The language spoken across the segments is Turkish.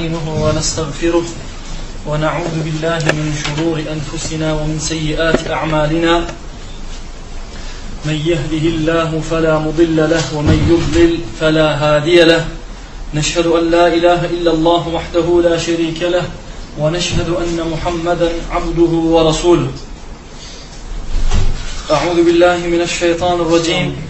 نستعينه ونستغفره ونعوذ بالله من شرور أنفسنا ومن سيئات أعمالنا. من يهده الله فلا مضل له ومن يضلل فلا هادي له. نشهد أن لا إله إلا الله وحده لا شريك له ونشهد أن محمدا عبده ورسوله. أعوذ بالله من الشيطان الرجيم.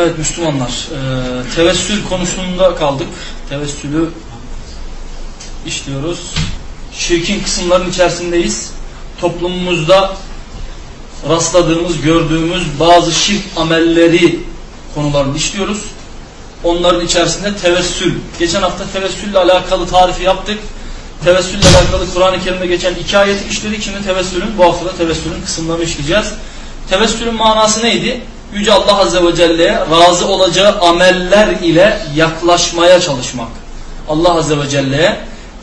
Evet Müslümanlar, e, tevessül konusunda kaldık. Tevessülü işliyoruz. Şirkin kısımların içerisindeyiz. Toplumumuzda rastladığımız, gördüğümüz bazı şirk amelleri konularını işliyoruz. Onların içerisinde tevessül. Geçen hafta tevessülle alakalı tarifi yaptık. Tevessülle alakalı Kur'an-ı Kerim'de geçen iki ayeti işledik. Şimdi tevessülün, bu hafta da tevessülün kısımlarını işleyeceğiz. Tevessülün manası neydi? Yüce Allah Azze ve Celle'ye razı olacağı ameller ile yaklaşmaya çalışmak. Allah Azze ve Celle'ye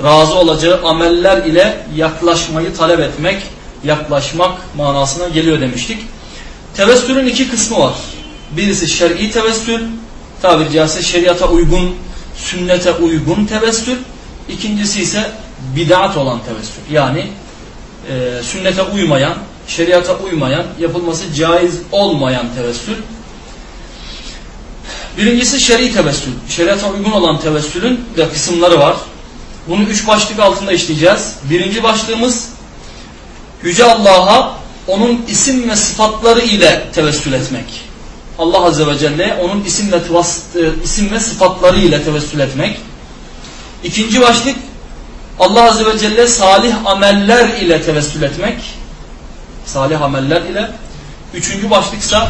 razı olacağı ameller ile yaklaşmayı talep etmek, yaklaşmak manasına geliyor demiştik. Tevessülün iki kısmı var. Birisi şer'i tevessül, tabiri caizse şeriata uygun, sünnete uygun tevessül. İkincisi ise bid'at olan tevessül. Yani e, sünnete uymayan, şeriata uymayan, yapılması caiz olmayan tevessül. Birincisi şer'i tevessül. Şeriata uygun olan tevessülün de kısımları var. Bunu üç başlık altında işleyeceğiz. Birinci başlığımız Yüce Allah'a onun isim ve sıfatları ile tevessül etmek. Allah Azze ve Celle onun isim ve, isim ve sıfatları ile tevessül etmek. İkinci başlık Allah Azze ve Celle salih ameller ile tevessül etmek. Salih ameller ile. Üçüncü başlıksa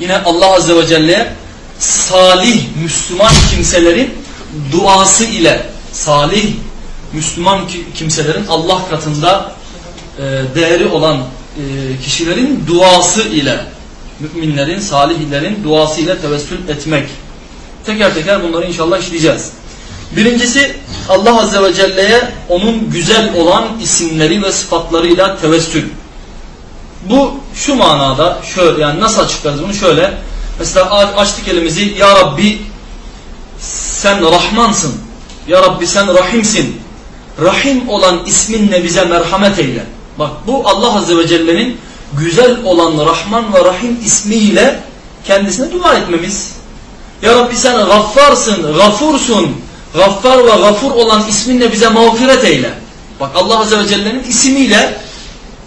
yine Allah Azze ve Celle salih Müslüman kimselerin duası ile salih Müslüman kimselerin Allah katında e, değeri olan e, kişilerin duası ile müminlerin, salihlerin duası ile tevessül etmek. Teker teker bunları inşallah işleyeceğiz. Birincisi Allah Azze ve Celle'ye onun güzel olan isimleri ve sıfatlarıyla tevessül. Bu şu manada şöyle yani nasıl açıklarız bunu şöyle. Mesela açtık elimizi Ya Rabbi sen Rahmansın. Ya Rabbi sen Rahimsin. Rahim olan isminle bize merhamet eyle. Bak bu Allah Azze ve Celle'nin güzel olan Rahman ve Rahim ismiyle kendisine dua etmemiz. Ya Rabbi sen gaffarsın, gafursun. Gaffar ve gafur olan isminle bize mağfiret eyle. Bak Allah Azze ve Celle'nin ismiyle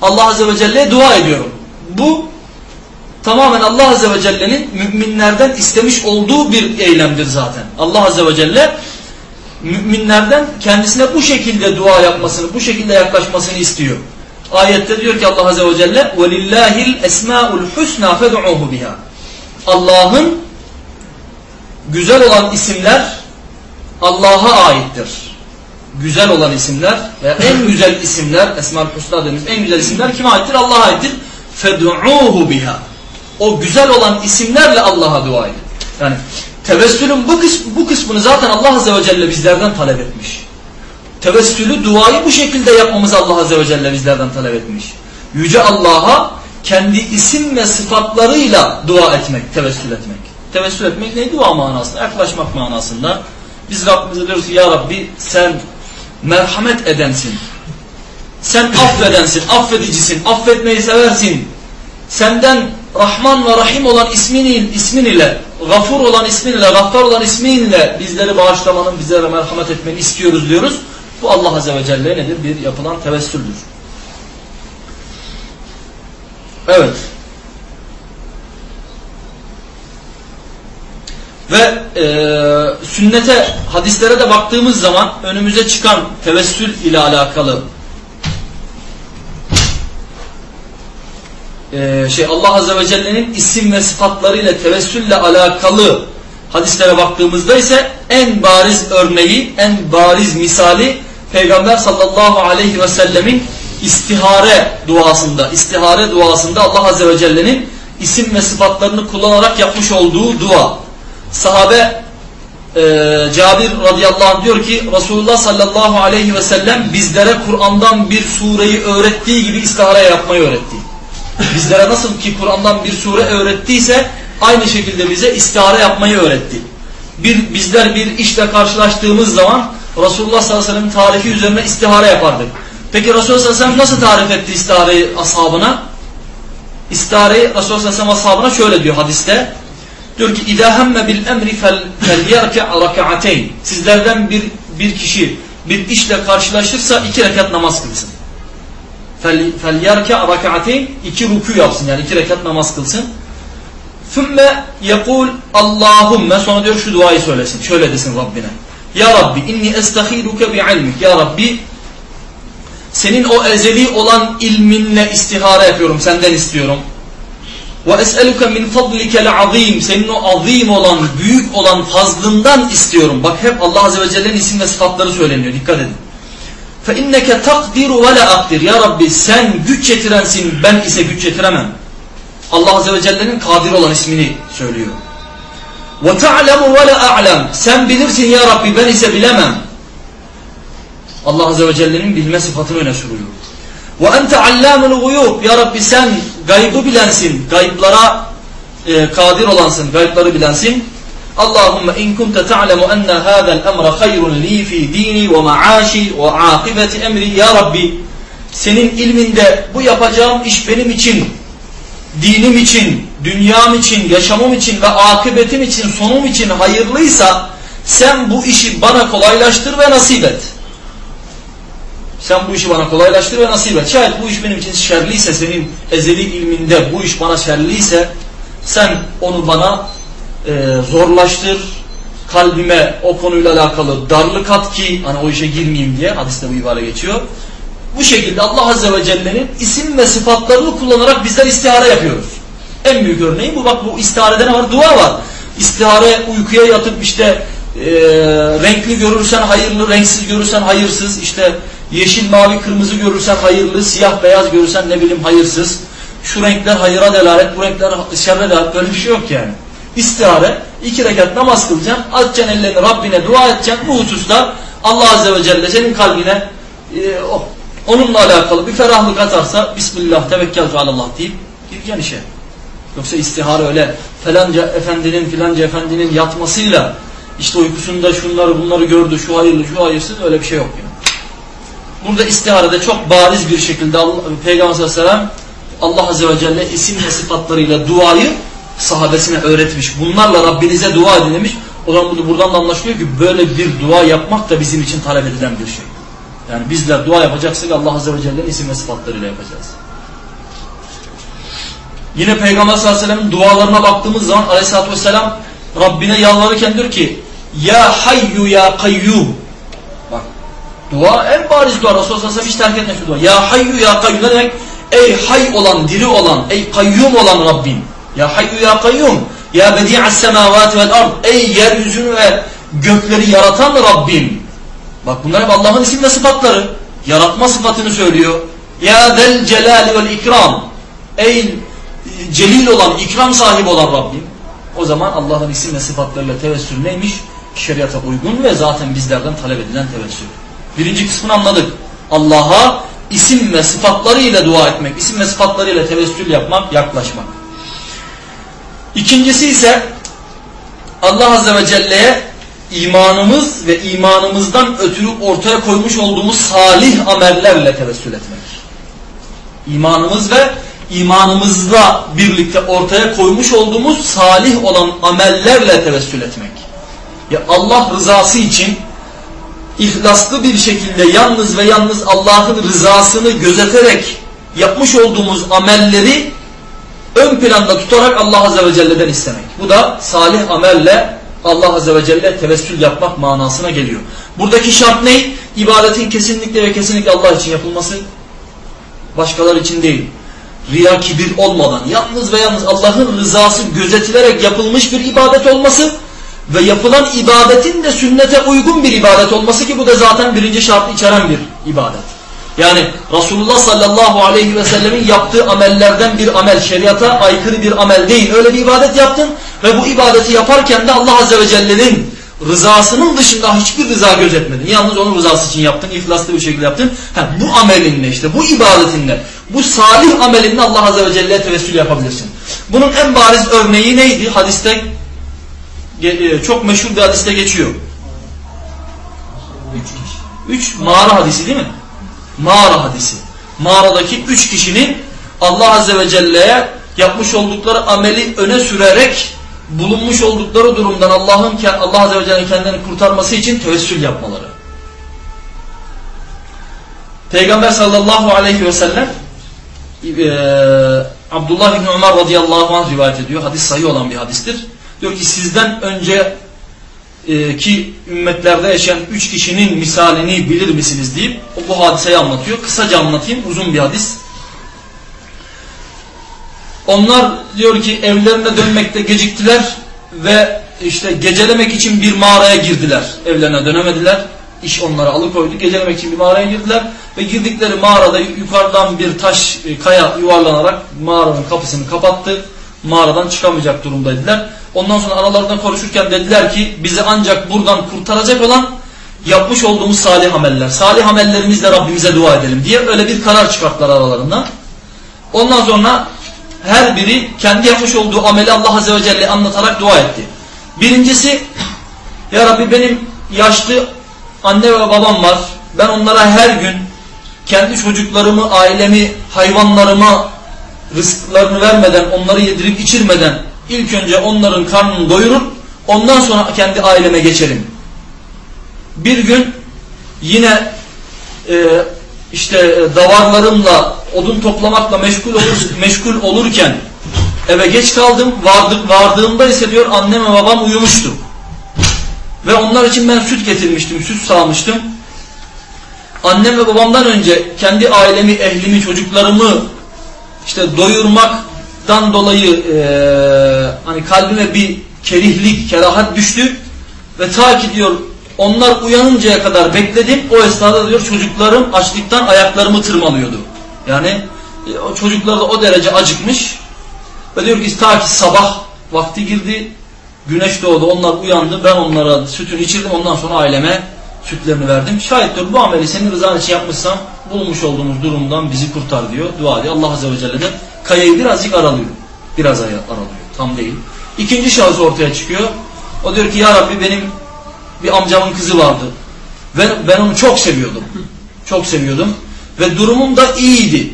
Allah Azze ve Celle'ye dua ediyorum. Bu tamamen Allah Azze ve Celle'nin müminlerden istemiş olduğu bir eylemdir zaten. Allah Azze ve Celle müminlerden kendisine bu şekilde dua yapmasını, bu şekilde yaklaşmasını istiyor. Ayette diyor ki Allah Azze ve Celle وَلِلَّهِ الْاَسْمَاءُ الْحُسْنَى فَدْعُوهُ بِهَا Allah'ın güzel olan isimler Allah'a aittir. güzel olan isimler veya en güzel isimler Esma-ül Husna dediğimiz en güzel isimler kime aittir? Allah'a aittir. Fed'uhu biha. O güzel olan isimlerle Allah'a dua edin. Yani tevessülün bu, kısm, bu kısmını zaten Allah Azze ve Celle bizlerden talep etmiş. Tevessülü duayı bu şekilde yapmamız Allah Azze ve Celle bizlerden talep etmiş. Yüce Allah'a kendi isim ve sıfatlarıyla dua etmek, tevessül etmek. Tevessül etmek ne? Dua manasında, yaklaşmak manasında. Biz Rabbimize diyoruz ki Ya Rabbi sen merhamet edensin. Sen affedensin, affedicisin, affetmeyi seversin. Senden Rahman ve Rahim olan ismin, ismin ile, Gafur olan ismin ile, Gaffar olan ismin ile bizleri bağışlamanın, bizlere merhamet etmeni istiyoruz diyoruz. Bu Allah Azze ve Celle nedir? Bir yapılan tevessüldür. Evet. Ve e, sünnete, hadislere de baktığımız zaman önümüze çıkan tevessül ile alakalı e, şey Allah Azze ve Celle'nin isim ve sıfatlarıyla tevessülle alakalı hadislere baktığımızda ise en bariz örneği, en bariz misali Peygamber sallallahu aleyhi ve sellemin istihare duasında, istihare duasında Allah Azze ve Celle'nin isim ve sıfatlarını kullanarak yapmış olduğu dua. Sahabe e, Cabir radıyallahu anh diyor ki Resulullah sallallahu aleyhi ve sellem bizlere Kur'an'dan bir sureyi öğrettiği gibi istihare yapmayı öğretti. Bizlere nasıl ki Kur'an'dan bir sure öğrettiyse aynı şekilde bize istihare yapmayı öğretti. Bir, bizler bir işle karşılaştığımız zaman Resulullah sallallahu aleyhi ve sellem tarifi üzerine istihare yapardık. Peki Resulullah sallallahu aleyhi ve sellem nasıl tarif etti istihareyi ashabına? İstihareyi Resulullah sallallahu aleyhi ve sellem ashabına şöyle diyor hadiste. Diyor ki اِذَا هَمَّ بِالْاَمْرِ فَلْيَرْكَعْ رَكَعَتَيْنِ Sizlerden bir, bir kişi bir işle karşılaşırsa iki rekat namaz kılsın. فَلْيَرْكَعْ رَكَعَتَيْنِ iki ruku yapsın yani iki rekat namaz kılsın. ثُمَّ يَقُولْ Allahümme sonra diyor şu duayı söylesin. Şöyle desin Rabbine. Ya Rabbi inni estahiruke bi'ilmik. Ya Rabbi senin o ezeli olan ilminle istihare yapıyorum. Senden istiyorum. Es'eluke min fadlikel azim. Senin o azim olan, büyük olan fazlından istiyorum. Bak hep Allah Azze ve Celle'nin isim ve sıfatları söyleniyor. Dikkat edin. Takdiru ve la akdir. Ya Rabbi sen güç yetirensin. Ben ise güç yetiremem. Allah Azze ve Celle'nin kadir olan ismini söylüyor. Ve la a'lem. Sen bilirsin ya Rabbi ben ise bilemem. Allah Azze ve Celle'nin bilme sıfatını öne sürüyor. Ente allamul guyub. Ya Rabbi sen gaybı bilensin. Gayblara e, kadir olansın. Gaybları bilensin. Allahümme in kunte ta'lemu enne hâzel emre hayrun li fi dini ve ma'aşi ve akibeti emri. Ya Rabbi senin ilminde bu yapacağım iş benim için, dinim için, dünyam için, yaşamım için ve akıbetim için, sonum için hayırlıysa sen bu işi bana kolaylaştır ve nasip et. Sen bu işi bana kolaylaştır ve nasip et. Şayet bu iş benim için şerliyse, senin ezeli ilminde bu iş bana şerliyse sen onu bana e, zorlaştır, kalbime o konuyla alakalı darlık at ki hani o işe girmeyeyim diye hadiste bu ibare geçiyor. Bu şekilde Allah Azze ve Celle'nin isim ve sıfatlarını kullanarak bizler istihare yapıyoruz. En büyük örneği bu. Bak bu istiharede ne var? Dua var. İstihare uykuya yatıp işte e, renkli görürsen hayırlı, renksiz görürsen hayırsız, işte yeşil, mavi, kırmızı görürsen hayırlı, siyah, beyaz görürsen ne bileyim hayırsız. Şu renkler hayıra delalet, bu renkler şerre delalet. Böyle bir şey yok yani. İstihare, iki rekat namaz kılacaksın, açacaksın ellerini Rabbine dua edeceksin. Bu hususta Allah Azze ve Celle senin kalbine e, oh, onunla alakalı bir ferahlık atarsa Bismillah tevekkeltu alallah deyip gireceksin işe. Yoksa istihare öyle falanca efendinin filanca efendinin yatmasıyla işte uykusunda şunları bunları gördü şu hayırlı şu hayırsız öyle bir şey yok yani. Burada istiharede çok bariz bir şekilde Allah, Peygamber sallallahu aleyhi ve sellem Allah azze ve celle isim ve sıfatlarıyla duayı sahabesine öğretmiş. Bunlarla Rabbinize dua edin demiş. O zaman buradan da anlaşılıyor ki böyle bir dua yapmak da bizim için talep edilen bir şey. Yani bizler dua yapacaksak Allah azze ve celle'nin isim ve sıfatlarıyla yapacağız. Yine Peygamber sallallahu aleyhi ve sellem'in dualarına baktığımız zaman aleyhissalatü vesselam Rabbine yalvarırken diyor ki Ya hayyu ya kayyum dua en bariz dua Resulullah sallallahu hiç terk etmemiş dua. Ya hayyu ya kayyum ne demek? Ey hay olan, diri olan, ey kayyum olan Rabbim. Ya hayyu ya kayyum. Ya bedi'as semavati vel ard. Ey yeryüzünü ve gökleri yaratan Rabbim. Bak bunlar hep Allah'ın isim ve sıfatları. Yaratma sıfatını söylüyor. Ya zel celali vel ikram. Ey celil olan, ikram sahibi olan Rabbim. O zaman Allah'ın isim ve sıfatlarıyla tevessül neymiş? Şeriata uygun ve zaten bizlerden talep edilen tevessül. Birinci kısmını anladık. Allah'a isim ve sıfatlarıyla dua etmek, isim ve sıfatlarıyla tevessül yapmak, yaklaşmak. İkincisi ise Allah Azze ve Celle'ye imanımız ve imanımızdan ötürü ortaya koymuş olduğumuz salih amellerle tevessül etmek. İmanımız ve imanımızla birlikte ortaya koymuş olduğumuz salih olan amellerle tevessül etmek. Ya Allah rızası için ihlaslı bir şekilde yalnız ve yalnız Allah'ın rızasını gözeterek yapmış olduğumuz amelleri ön planda tutarak Allah Azze ve Celle'den istemek. Bu da salih amelle Allah Azze ve Celle tevessül yapmak manasına geliyor. Buradaki şart ne? İbadetin kesinlikle ve kesinlikle Allah için yapılması, başkaları için değil. Riya kibir olmadan, yalnız ve yalnız Allah'ın rızası gözetilerek yapılmış bir ibadet olması ve yapılan ibadetin de sünnete uygun bir ibadet olması ki bu da zaten birinci şartı içeren bir ibadet. Yani Resulullah sallallahu aleyhi ve sellemin yaptığı amellerden bir amel, şeriata aykırı bir amel değil. Öyle bir ibadet yaptın ve bu ibadeti yaparken de Allah azze ve celle'nin rızasının dışında hiçbir rıza gözetmedin. Yalnız onun rızası için yaptın, ihlaslı bir şekilde yaptın. Ha, bu amelinle işte, bu ibadetinle, bu salih amelinle Allah azze ve celle'ye tevessül yapabilirsin. Bunun en bariz örneği neydi? Hadiste çok meşhur bir hadiste geçiyor. Üç mağara hadisi değil mi? Mağara hadisi. Mağaradaki üç kişinin Allah Azze ve Celle'ye yapmış oldukları ameli öne sürerek bulunmuş oldukları durumdan Allah'ın Allah Azze ve Celle'nin kendilerini kurtarması için tevessül yapmaları. Peygamber sallallahu aleyhi ve sellem e, Abdullah bin Ömer radıyallahu anh rivayet ediyor. Hadis sayı olan bir hadistir. Diyor ki sizden önce e, ki ümmetlerde yaşayan üç kişinin misalini bilir misiniz deyip bu hadiseyi anlatıyor. Kısaca anlatayım uzun bir hadis. Onlar diyor ki evlerine dönmekte geciktiler ve işte gecelemek için bir mağaraya girdiler. Evlerine dönemediler. İş onları alıkoydu. Gecelemek için bir mağaraya girdiler ve girdikleri mağarada yukarıdan bir taş e, kaya yuvarlanarak mağaranın kapısını kapattı. Mağaradan çıkamayacak durumdaydılar. Ondan sonra aralarında konuşurken dediler ki bizi ancak buradan kurtaracak olan yapmış olduğumuz salih ameller. Salih amellerimizle Rabbimize dua edelim diye öyle bir karar çıkarttılar aralarında. Ondan sonra her biri kendi yapmış olduğu ameli Allah Azze ve Celle anlatarak dua etti. Birincisi Ya Rabbi benim yaşlı anne ve babam var. Ben onlara her gün kendi çocuklarımı, ailemi, hayvanlarıma rızıklarını vermeden, onları yedirip içirmeden ilk önce onların karnını doyurur, ondan sonra kendi aileme geçerim. Bir gün yine e, işte e, davarlarımla, odun toplamakla meşgul, olur, meşgul olurken eve geç kaldım. Vardık, vardığımda ise diyor annem ve babam uyumuştu. Ve onlar için ben süt getirmiştim, süt sağmıştım. Annem ve babamdan önce kendi ailemi, ehlimi, çocuklarımı işte doyurmaktan dolayı e, hani kalbime bir kerihlik, kerahat düştü ve ta ki diyor onlar uyanıncaya kadar bekledim. O esnada diyor çocuklarım açlıktan ayaklarımı tırmalıyordu. Yani e, o çocuklar da o derece acıkmış. Ve diyor ki ta ki sabah vakti girdi. Güneş doğdu. Onlar uyandı. Ben onlara sütünü içirdim. Ondan sonra aileme sütlerini verdim. Şayet diyor bu ameli senin rızan için yapmışsam bulunmuş olduğumuz durumdan bizi kurtar diyor. Dua ediyor. Allah Azze ve Celle de kayayı birazcık aralıyor. Biraz aralıyor. Tam değil. İkinci şahıs ortaya çıkıyor. O diyor ki ya Rabbi benim bir amcamın kızı vardı. Ve ben onu çok seviyordum. Çok seviyordum. Ve durumum da iyiydi.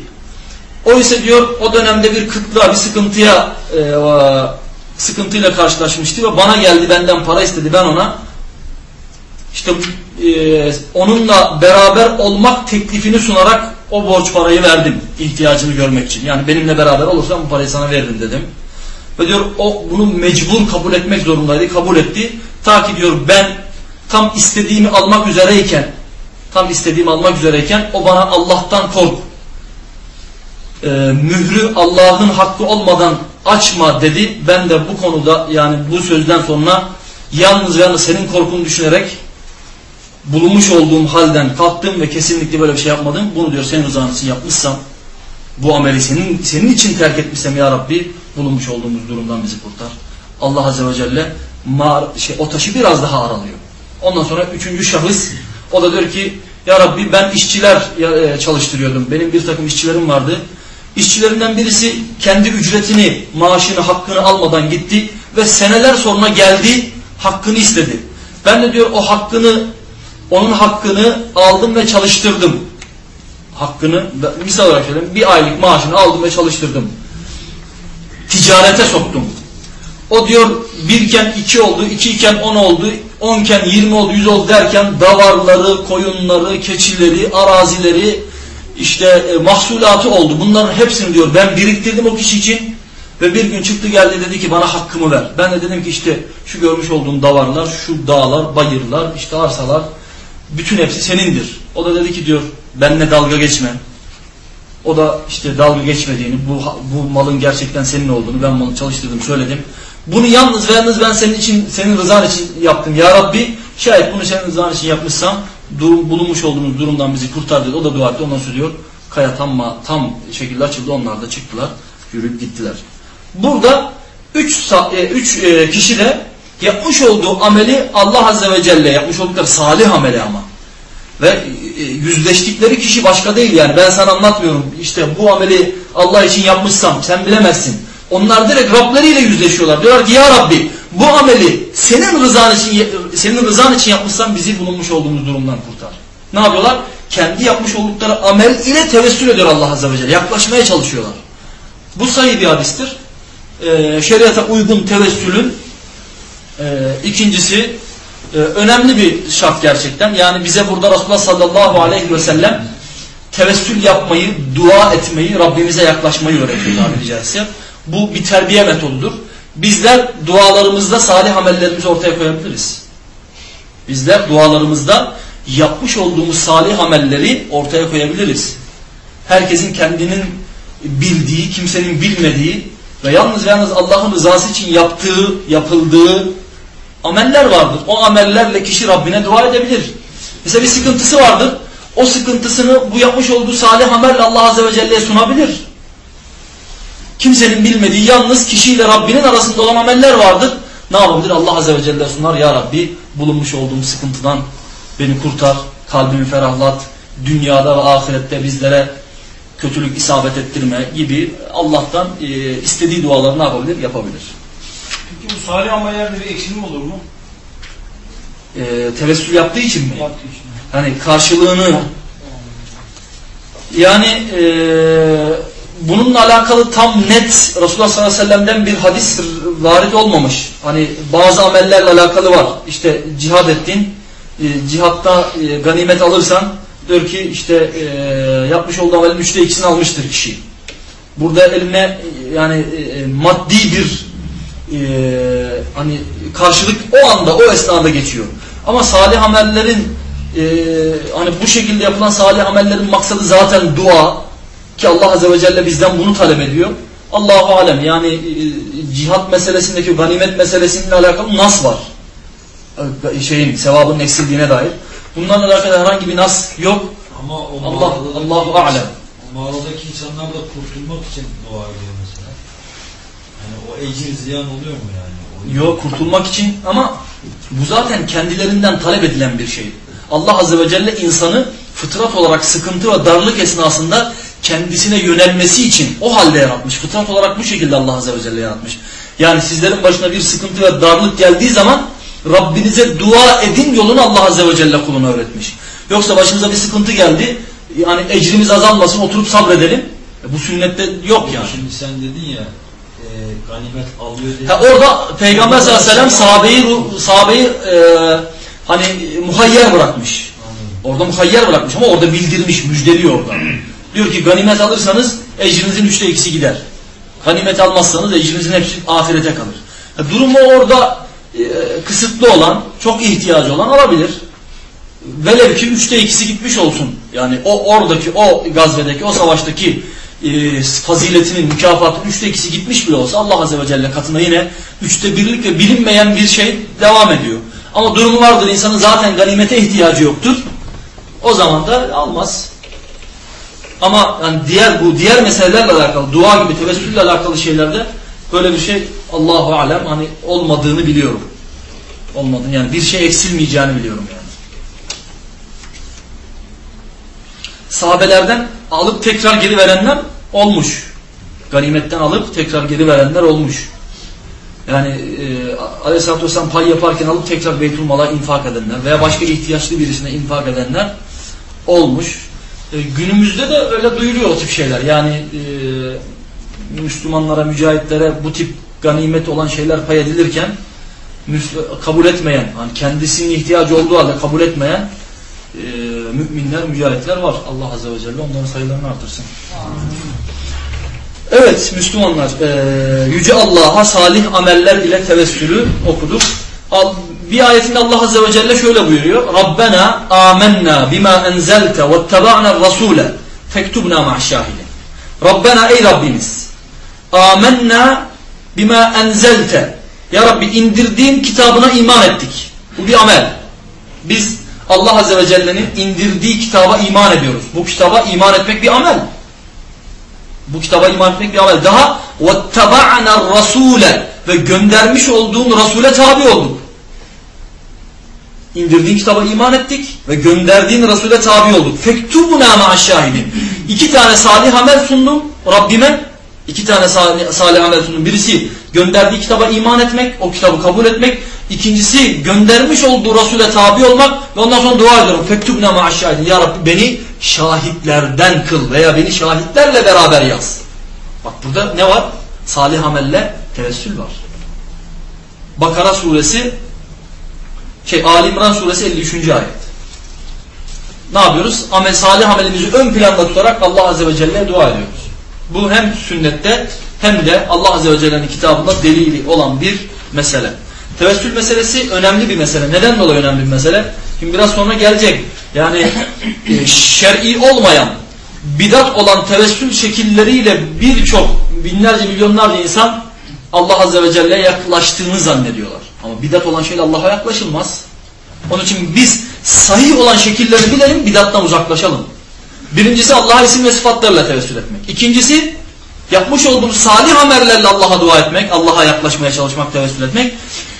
O ise diyor o dönemde bir kıtlığa, bir sıkıntıya e, sıkıntıyla karşılaşmıştı ve bana geldi benden para istedi. Ben ona işte e, onunla beraber olmak teklifini sunarak o borç parayı verdim ihtiyacını görmek için. Yani benimle beraber olursan bu parayı sana veririm dedim. Ve diyor o bunu mecbur kabul etmek zorundaydı. Kabul etti. Ta ki diyor ben tam istediğimi almak üzereyken tam istediğimi almak üzereyken o bana Allah'tan kork. E, mührü Allah'ın hakkı olmadan açma dedi. Ben de bu konuda yani bu sözden sonra yalnız yalnız senin korkunu düşünerek bulunmuş olduğum halden kalktım ve kesinlikle böyle bir şey yapmadım. Bunu diyor senin rızan için yapmışsam bu ameli senin, senin için terk etmişsem ya Rabbi bulunmuş olduğumuz durumdan bizi kurtar. Allah Azze ve Celle şey, o taşı biraz daha aralıyor. Ondan sonra üçüncü şahıs o da diyor ki ya Rabbi ben işçiler e, çalıştırıyordum. Benim bir takım işçilerim vardı. İşçilerinden birisi kendi ücretini, maaşını, hakkını almadan gitti ve seneler sonra geldi, hakkını istedi. Ben de diyor o hakkını, onun hakkını aldım ve çalıştırdım. Hakkını, misal olarak söyleyeyim, bir aylık maaşını aldım ve çalıştırdım. Ticarete soktum. O diyor birken iki oldu, iki iken on oldu, onken 20 oldu 100 oldu derken davarları, koyunları, keçileri, arazileri işte e, mahsulatı oldu. Bunların hepsini diyor ben biriktirdim o kişi için ve bir gün çıktı geldi dedi ki bana hakkımı ver. Ben de dedim ki işte şu görmüş olduğum davarlar, şu dağlar, bayırlar, işte arsalar bütün hepsi senindir. O da dedi ki diyor benle dalga geçme. O da işte dalga geçmediğini, bu, bu malın gerçekten senin olduğunu, ben malı çalıştırdım, söyledim. Bunu yalnız ve yalnız ben senin için, senin rızan için yaptım. Ya Rabbi şayet bunu senin rızan için yapmışsam durum, bulunmuş olduğumuz durumdan bizi kurtar dedi. O da dua etti. Ondan sonra diyor kaya tam, tam şekilde açıldı. Onlar da çıktılar, yürüyüp gittiler. Burada üç, e, üç e, kişi de yapmış olduğu ameli Allah Azze ve Celle yapmış oldukları salih ameli ama. Ve e, yüzleştikleri kişi başka değil yani. Ben sana anlatmıyorum. İşte bu ameli Allah için yapmışsam sen bilemezsin. Onlar direkt Rableriyle yüzleşiyorlar. Diyorlar ki ya Rabbi bu ameli senin rızan için senin rızan için yapmışsan bizi bulunmuş olduğumuz durumdan kurtar. Ne yapıyorlar? Kendi yapmış oldukları amel ile tevessül ediyor Allah Azze ve Celle. Yaklaşmaya çalışıyorlar. Bu sahih bir hadistir. Ee, şeriata uygun tevessülün e, ikincisi e, önemli bir şart gerçekten. Yani bize burada Resulullah sallallahu aleyhi ve sellem tevessül yapmayı, dua etmeyi, Rabbimize yaklaşmayı öğretiyor tabiri caizse. Bu bir terbiye metodudur. Bizler dualarımızda salih amellerimizi ortaya koyabiliriz. Bizler dualarımızda yapmış olduğumuz salih amelleri ortaya koyabiliriz. Herkesin kendinin bildiği, kimsenin bilmediği ve yalnız yalnız Allah'ın rızası için yaptığı, yapıldığı ameller vardır. O amellerle kişi Rabbine dua edebilir. Mesela bir sıkıntısı vardır. O sıkıntısını bu yapmış olduğu salih amelle Allah Azze ve Celle'ye sunabilir. Kimsenin bilmediği yalnız kişiyle Rabbinin arasında olan ameller vardır. Ne yapabilir? Allah Azze ve Celle sunar. Ya Rabbi bulunmuş olduğum sıkıntıdan beni kurtar, kalbimi ferahlat, dünyada ve ahirette bizlere kötülük isabet ettirme gibi Allah'tan e, istediği duaları ne yapabilir? Yapabilir. Bu salih amellerde bir eksilim olur mu? E, tevessül yaptığı için mi? Yaptığı için. Hani karşılığını yani e, bununla alakalı tam net Resulullah sallallahu aleyhi ve sellem'den bir hadis varit olmamış. Hani bazı amellerle alakalı var. İşte cihad ettin, e, cihatta e, ganimet alırsan diyor ki işte e, yapmış olduğu amelin üçte ikisini almıştır kişi. Burada eline e, yani e, maddi bir e, hani karşılık o anda o esnada geçiyor. Ama salih amellerin e, hani bu şekilde yapılan salih amellerin maksadı zaten dua ki Allah Azze ve Celle bizden bunu talep ediyor. Allahu alem yani e, cihat meselesindeki ganimet meselesiyle alakalı nas var. E, şeyin sevabının eksildiğine dair. Bunlarla alakalı herhangi bir nas yok. Ama Allah Allahu alem. O mağaradaki insanlar da kurtulmak için dua ediyor. Yani o ecir ziyan oluyor mu yani? Yok kurtulmak için ama bu zaten kendilerinden talep edilen bir şey. Allah Azze ve Celle insanı fıtrat olarak sıkıntı ve darlık esnasında kendisine yönelmesi için o halde yaratmış. Fıtrat olarak bu şekilde Allah Azze ve Celle yaratmış. Yani sizlerin başına bir sıkıntı ve darlık geldiği zaman Rabbinize dua edin yolunu Allah Azze ve Celle kuluna öğretmiş. Yoksa başımıza bir sıkıntı geldi. Yani ecrimiz azalmasın oturup sabredelim. E bu sünnette yok yani. Şimdi sen dedin ya e, ganimet alıyor diye. Ha, orada Peygamber sallallahu aleyhi ve sellem sahabeyi, sahabeyi e, hani muhayyer bırakmış. Orada muhayyer bırakmış ama orada bildirmiş, müjdeliyor orada. Diyor ki ganimet alırsanız ecrinizin üçte ikisi gider. Ganimet almazsanız ecrinizin hepsi ahirete kalır. Ha, durumu orada e, kısıtlı olan, çok ihtiyacı olan alabilir. Velev ki üçte ikisi gitmiş olsun. Yani o oradaki, o gazvedeki, o savaştaki e, faziletinin, mükafatının üçte ikisi gitmiş bile olsa Allah Azze ve Celle katında yine üçte birlik ve bilinmeyen bir şey devam ediyor. Ama durumu vardır insanın zaten ganimete ihtiyacı yoktur. O zaman da almaz. Ama yani diğer bu diğer meselelerle alakalı, dua gibi tevessülle alakalı şeylerde böyle bir şey Allahu alem hani olmadığını biliyorum. Olmadığını yani bir şey eksilmeyeceğini biliyorum yani. Sahabelerden alıp tekrar geri verenler olmuş. Ganimetten alıp tekrar geri verenler olmuş. Yani e, Aleyhisselatü Vesselam pay yaparken alıp tekrar Beytülmal'a infak edenler veya başka ihtiyaçlı birisine infak edenler olmuş. E, günümüzde de öyle duyuluyor o tip şeyler. Yani e, Müslümanlara, mücahitlere bu tip ganimet olan şeyler pay edilirken kabul etmeyen, hani kendisinin ihtiyacı olduğu halde kabul etmeyen e, müminler, mücahitler var. Allah Azze ve Celle onların sayılarını artırsın. Evet Müslümanlar, e, Yüce Allah'a salih ameller ile tevessülü okuduk. Bir ayetinde Allah Azze ve Celle şöyle buyuruyor. Rabbena amennâ bima enzelte vettaba'na rasûle fektubna ma'şşahidin. Rabbena ey Rabbimiz amennâ bima enzelte Ya Rabbi indirdiğin kitabına iman ettik. Bu bir amel. Biz Allah Azze ve Celle'nin indirdiği kitaba iman ediyoruz. Bu kitaba iman etmek bir amel. Bu kitaba iman etmek bir amel. Daha وَاتَّبَعْنَا الرَّسُولَ Ve göndermiş olduğun Resul'e tabi olduk. İndirdiğin kitaba iman ettik ve gönderdiğin Resul'e tabi olduk. فَكْتُبُنَا مَعَ الشَّاهِدِينَ İki tane salih amel sundum Rabbime. İki tane salih, salih amel sundum. Birisi Gönderdiği kitaba iman etmek, o kitabı kabul etmek. İkincisi göndermiş olduğu Resul'e tabi olmak ve ondan sonra dua ediyorum. Fektubna ma'aşşahidin. Ya Rabbi beni şahitlerden kıl veya beni şahitlerle beraber yaz. Bak burada ne var? Salih amelle tevessül var. Bakara suresi şey Ali İmran suresi 53. ayet. Ne yapıyoruz? Amel salih amelimizi ön planda tutarak Allah azze ve celle dua ediyoruz. Bu hem sünnette hem de Allah azze ve celle'nin kitabında delili olan bir mesele. Tevessül meselesi önemli bir mesele. Neden dolayı önemli bir mesele? Şimdi biraz sonra gelecek. Yani e, şer'i olmayan, bidat olan tevessül şekilleriyle birçok binlerce milyonlarca insan Allah Azze ve Celle'ye yaklaştığını zannediyorlar. Ama bidat olan şeyle Allah'a yaklaşılmaz. Onun için biz sahih olan şekillerini bilelim, bidattan uzaklaşalım. Birincisi Allah'a isim ve sıfatlarla tevessül etmek. İkincisi yapmış olduğumuz salih amellerle Allah'a dua etmek, Allah'a yaklaşmaya çalışmak, tevessül etmek.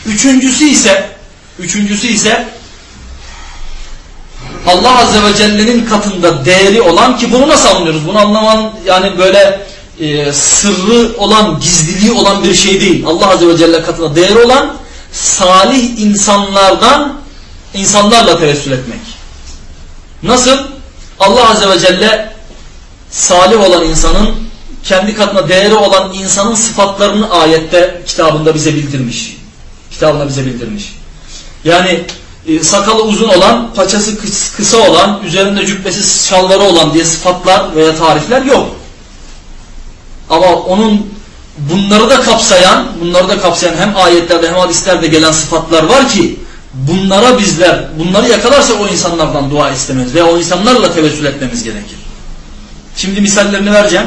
Üçüncüsü ise üçüncüsü ise Allah Azze ve Celle'nin katında değeri olan ki bunu nasıl anlıyoruz? Bunu anlaman yani böyle e, sırrı olan, gizliliği olan bir şey değil. Allah Azze ve Celle katında değeri olan salih insanlardan insanlarla tevessül etmek. Nasıl? Allah Azze ve Celle salih olan insanın kendi katına değeri olan insanın sıfatlarını ayette kitabında bize bildirmiş. Kitabında bize bildirmiş. Yani e, sakalı uzun olan, paçası kıs, kısa olan, üzerinde cübbesi şalvarı olan diye sıfatlar veya tarifler yok. Ama onun bunları da kapsayan, bunları da kapsayan hem ayetlerde hem hadislerde gelen sıfatlar var ki bunlara bizler, bunları yakalarsa o insanlardan dua istememiz veya o insanlarla tevessül etmemiz gerekir. Şimdi misallerini vereceğim.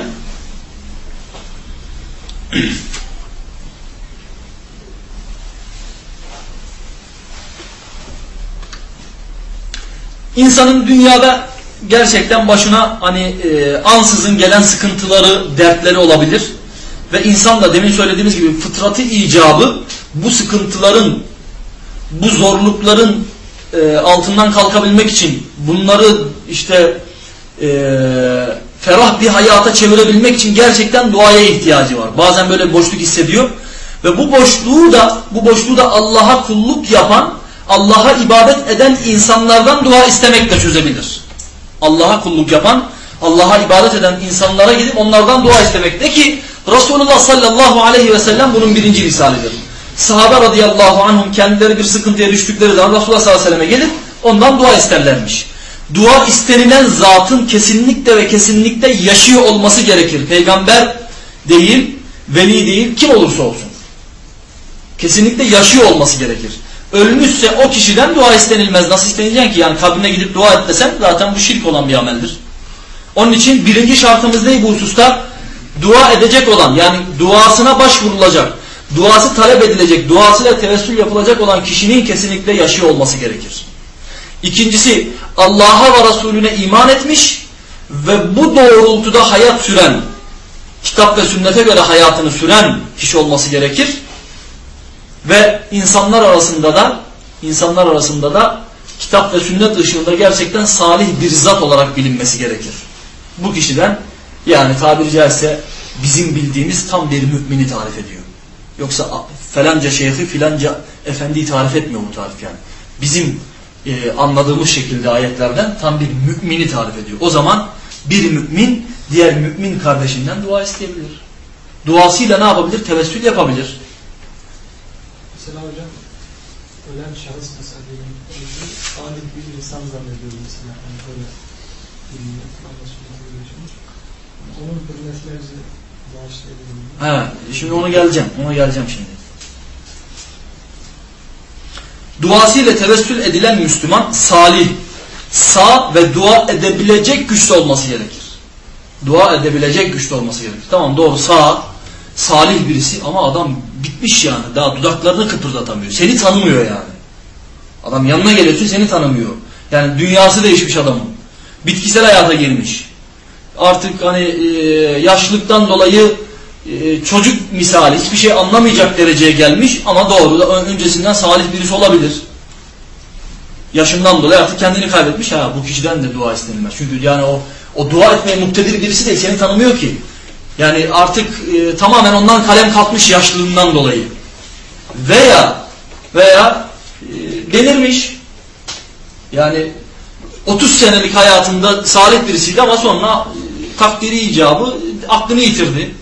İnsanın dünyada gerçekten başına hani e, ansızın gelen sıkıntıları, dertleri olabilir. Ve insan da demin söylediğimiz gibi fıtratı icabı bu sıkıntıların, bu zorlukların e, altından kalkabilmek için bunları işte e, ferah bir hayata çevirebilmek için gerçekten duaya ihtiyacı var. Bazen böyle boşluk hissediyor ve bu boşluğu da bu boşluğu da Allah'a kulluk yapan, Allah'a ibadet eden insanlardan dua istemekle çözebilir. Allah'a kulluk yapan, Allah'a ibadet eden insanlara gidip onlardan dua istemekte ki Resulullah sallallahu aleyhi ve sellem bunun birinci misalidir. Sahabe radıyallahu anhum kendileri bir sıkıntıya düştükleri zaman Resulullah sallallahu aleyhi ve selleme gelip ondan dua isterlermiş. Dua istenilen zatın kesinlikle ve kesinlikle yaşıyor olması gerekir. Peygamber değil, veli değil, kim olursa olsun. Kesinlikle yaşıyor olması gerekir. Ölmüşse o kişiden dua istenilmez. Nasıl istenecek ki? Yani kabrine gidip dua et zaten bu şirk olan bir ameldir. Onun için birinci şartımız ne bu hususta? Dua edecek olan yani duasına başvurulacak, duası talep edilecek, duasıyla tevessül yapılacak olan kişinin kesinlikle yaşıyor olması gerekir. İkincisi Allah'a ve Resulüne iman etmiş ve bu doğrultuda hayat süren, kitap ve sünnete göre hayatını süren kişi olması gerekir. Ve insanlar arasında da insanlar arasında da kitap ve sünnet ışığında gerçekten salih bir zat olarak bilinmesi gerekir. Bu kişiden yani tabiri caizse bizim bildiğimiz tam bir mümini tarif ediyor. Yoksa falanca şeyhi filanca efendiyi tarif etmiyor bu tarif yani. Bizim e, anladığımız şekilde ayetlerden tam bir mümini tarif ediyor. O zaman bir mümin diğer mümin kardeşinden dua isteyebilir. Duasıyla ne yapabilir? Tevessül yapabilir. Mesela hocam ölen şahıs mesela diyelim salih bir insan zannediyor mesela hani böyle yaşamış. Yani onun hürmetine bizi bağışlayabilir mi? Evet, şimdi onu geleceğim. Ona geleceğim şimdi. Duasıyla tevessül edilen Müslüman salih, sağ ve dua edebilecek güçlü olması gerekir. Dua edebilecek güçlü olması gerekir. Tamam doğru sağ, salih birisi ama adam bitmiş yani. Daha dudaklarını kıpırdatamıyor. Seni tanımıyor yani. Adam yanına geliyorsun seni tanımıyor. Yani dünyası değişmiş adamın. Bitkisel hayata girmiş. Artık hani e, yaşlılıktan dolayı e, çocuk misali hiçbir şey anlamayacak dereceye gelmiş ama doğru da ön- öncesinden salih birisi olabilir. Yaşından dolayı artık kendini kaybetmiş. Ha bu kişiden de dua istenilmez. Çünkü yani o o dua etmeye muktedir birisi değil. Seni tanımıyor ki. Yani artık e, tamamen ondan kalem kalkmış yaşlılığından dolayı. Veya veya e, delirmiş. Yani 30 senelik hayatında salih birisiydi ama sonra e, takdiri icabı aklını yitirdi.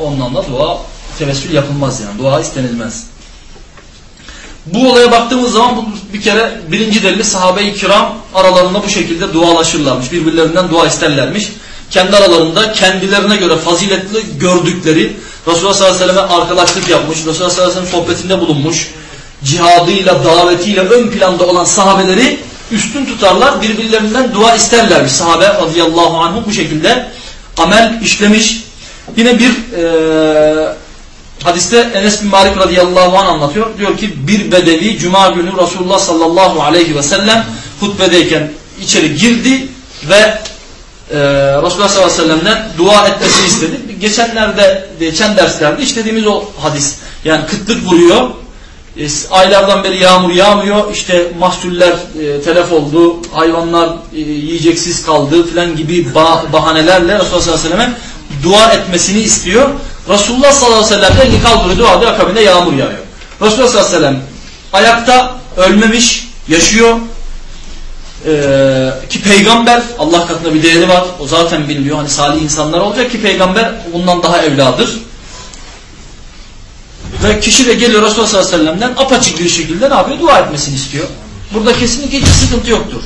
Ondan da dua tevessül yapılmaz yani. Dua istenilmez. Bu olaya baktığımız zaman bir kere birinci delili sahabe-i kiram aralarında bu şekilde dualaşırlarmış. Birbirlerinden dua isterlermiş. Kendi aralarında kendilerine göre faziletli gördükleri Resulullah sallallahu aleyhi ve selleme arkadaşlık yapmış. Resulullah sallallahu aleyhi ve sellem sohbetinde bulunmuş. Cihadıyla, davetiyle ön planda olan sahabeleri üstün tutarlar. Birbirlerinden dua isterlermiş. Sahabe radıyallahu anhum bu şekilde amel işlemiş. Yine bir eee Hadiste Enes bin Malik radıyallahu anh anlatıyor. Diyor ki bir bedevi cuma günü Resulullah sallallahu aleyhi ve sellem hutbedeyken içeri girdi ve e, Resulullah sallallahu aleyhi ve sellem'den dua etmesini istedi. Geçenlerde, geçen derslerde işlediğimiz o hadis. Yani kıtlık vuruyor. E, aylardan beri yağmur yağmıyor. İşte mahsuller e, telef oldu. Hayvanlar e, yiyeceksiz kaldı filan gibi bah- bahanelerle Resulullah sallallahu aleyhi ve sellem'e dua etmesini istiyor. Resulullah sallallahu aleyhi ve sellem elini kaldırıyor dua ediyor akabinde yağmur yağıyor. Resulullah sallallahu aleyhi ve sellem ayakta ölmemiş, yaşıyor. Ee, ki peygamber Allah katında bir değeri var. O zaten biliniyor. Hani salih insanlar olacak ki peygamber bundan daha evladır. Ve kişi de geliyor Resulullah sallallahu aleyhi ve sellem'den apaçık bir şekilde ne yapıyor? Dua etmesini istiyor. Burada kesinlikle hiç sıkıntı yoktur.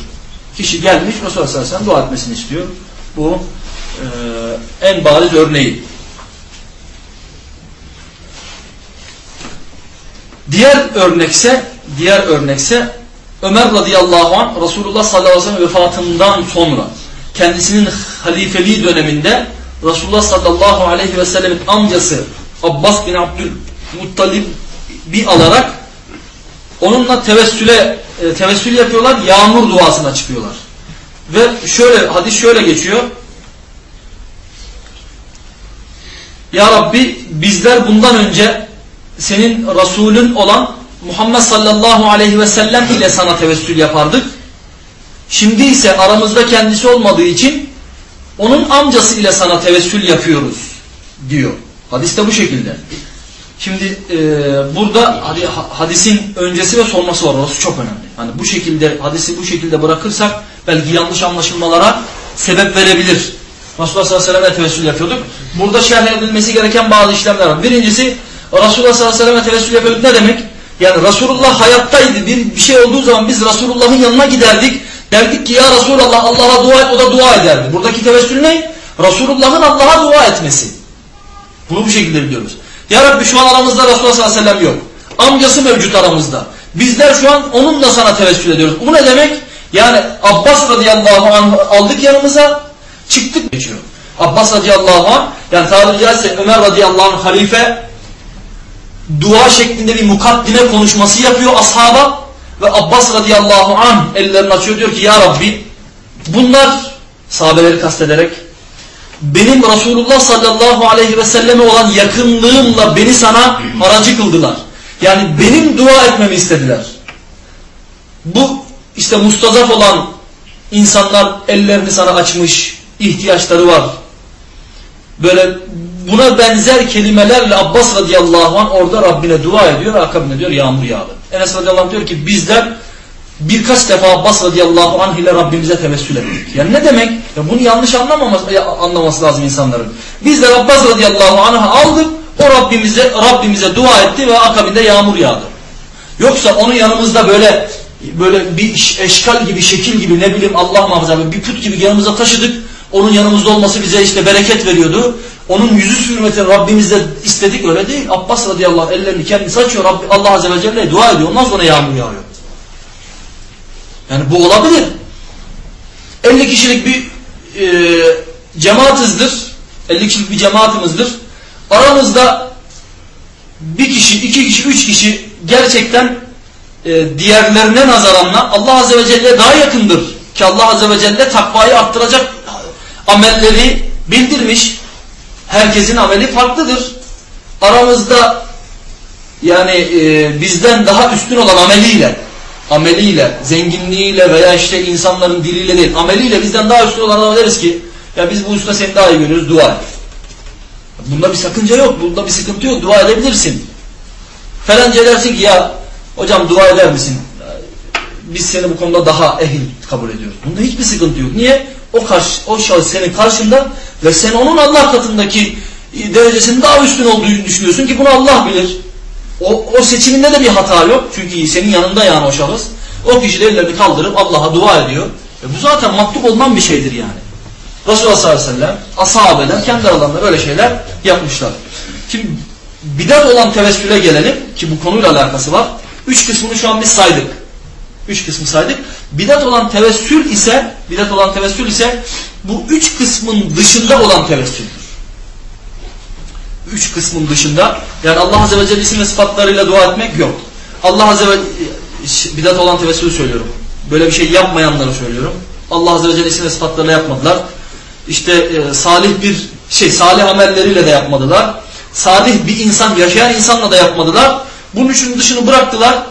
Kişi gelmiş Resulullah sallallahu aleyhi ve sellem dua etmesini istiyor. Bu e, en bariz örneği. Diğer örnekse, diğer örnekse Ömer radıyallahu anh Resulullah sallallahu aleyhi ve sellem vefatından sonra kendisinin halifeliği döneminde Resulullah sallallahu aleyhi ve sellemin amcası Abbas bin Abdülmuttalib'i alarak onunla tevessüle e, tevessül yapıyorlar, yağmur duasına çıkıyorlar. Ve şöyle hadis şöyle geçiyor. Ya Rabbi bizler bundan önce senin Resulün olan Muhammed sallallahu aleyhi ve sellem ile sana tevessül yapardık. Şimdi ise aramızda kendisi olmadığı için onun amcası ile sana tevessül yapıyoruz diyor. Hadiste bu şekilde. Şimdi e, burada hadi, hadisin öncesi ve sonrası var. Orası çok önemli. Hani bu şekilde hadisi bu şekilde bırakırsak belki yanlış anlaşılmalara sebep verebilir. Resulullah sallallahu aleyhi ve sellem'e tevessül yapıyorduk. Burada şerh edilmesi gereken bazı işlemler var. Birincisi Resulullah sallallahu aleyhi ve sellem'e tevessül yapıyorduk ne demek? Yani Resulullah hayattaydı. Bir, bir şey olduğu zaman biz Resulullah'ın yanına giderdik. Derdik ki ya Resulullah Allah'a dua et o da dua ederdi. Buradaki tevessül ne? Resulullah'ın Allah'a dua etmesi. Bunu bu şekilde biliyoruz. Ya Rabbi şu an aramızda Resulullah sallallahu aleyhi ve sellem yok. Amcası mevcut aramızda. Bizler şu an onunla sana tevessül ediyoruz. Bu ne demek? Yani Abbas radıyallahu anh aldık yanımıza çıktık geçiyor. Abbas radıyallahu anh yani tabiri caizse Ömer radıyallahu anh halife dua şeklinde bir mukaddime konuşması yapıyor ashaba ve Abbas radıyallahu anh ellerini açıyor diyor ki ya Rabbi bunlar sahabeleri kastederek benim Resulullah sallallahu aleyhi ve selleme olan yakınlığımla beni sana aracı kıldılar. Yani benim dua etmemi istediler. Bu işte mustazaf olan insanlar ellerini sana açmış, ihtiyaçları var. Böyle buna benzer kelimelerle Abbas radıyallahu anh orada Rabbine dua ediyor, akabinde diyor yağmur yağdı. Enes radıyallahu anh diyor ki bizler birkaç defa Abbas radıyallahu anh ile Rabbimize tevessül ettik. Yani ne demek? Ya bunu yanlış anlamaması, anlaması lazım insanların. Bizler Abbas radıyallahu anh'ı aldık, o Rabbimize, Rabbimize dua etti ve akabinde yağmur yağdı. Yoksa onun yanımızda böyle böyle bir eşkal gibi, şekil gibi ne bileyim Allah muhafaza bir put gibi yanımıza taşıdık. Onun yanımızda olması bize işte bereket veriyordu. Onun yüzü hürmetine Rabbimizde istedik öyle değil. Abbas radıyallahu anh ellerini kendisi açıyor. Rabbi, Allah azze ve celle dua ediyor. Ondan sonra yağmur yağıyor. Yani bu olabilir. 50 kişilik bir e, cemaatizdir. 50 kişilik bir cemaatimizdir. Aramızda bir kişi, iki kişi, üç kişi gerçekten e, diğerlerine nazaranla Allah Azze ve Celle daha yakındır. Ki Allah Azze ve Celle takvayı arttıracak amelleri bildirmiş. Herkesin ameli farklıdır. Aramızda yani e, bizden daha üstün olan ameliyle, ameliyle, zenginliğiyle veya işte insanların diliyle değil, ameliyle bizden daha üstün olan deriz ki ya biz bu usta seni daha iyi görüyoruz, dua et. Bunda bir sakınca yok, bunda bir sıkıntı yok, dua edebilirsin. Falanca dersin ki ya hocam dua eder misin? Biz seni bu konuda daha ehil kabul ediyoruz. Bunda hiçbir sıkıntı yok. Niye? O, karşı, o şahıs senin karşında ve sen onun Allah katındaki derecesinin daha üstün olduğunu düşünüyorsun ki bunu Allah bilir. O, o seçiminde de bir hata yok. Çünkü senin yanında yani o şahıs. O kişi de ellerini kaldırıp Allah'a dua ediyor. E bu zaten matluk olunan bir şeydir yani. Resulullah sallallahu aleyhi ve sellem, ashabeler kendi aralarında böyle şeyler yapmışlar. Şimdi bidat olan tevessüle gelelim ki bu konuyla alakası var. Üç kısmını şu an biz saydık. Üç kısmı saydık. Bidat olan tevessül ise bidat olan tevessül ise bu üç kısmın dışında olan tevessüldür. Üç kısmın dışında yani Allah Azze ve Celle isim ve sıfatlarıyla dua etmek yok. Allah Azze ve bidat olan tevessülü söylüyorum. Böyle bir şey yapmayanları söylüyorum. Allah Azze ve Celle isim ve sıfatlarıyla yapmadılar. İşte e, salih bir şey salih amelleriyle de yapmadılar. Salih bir insan yaşayan insanla da yapmadılar. Bunun üçün dışını bıraktılar.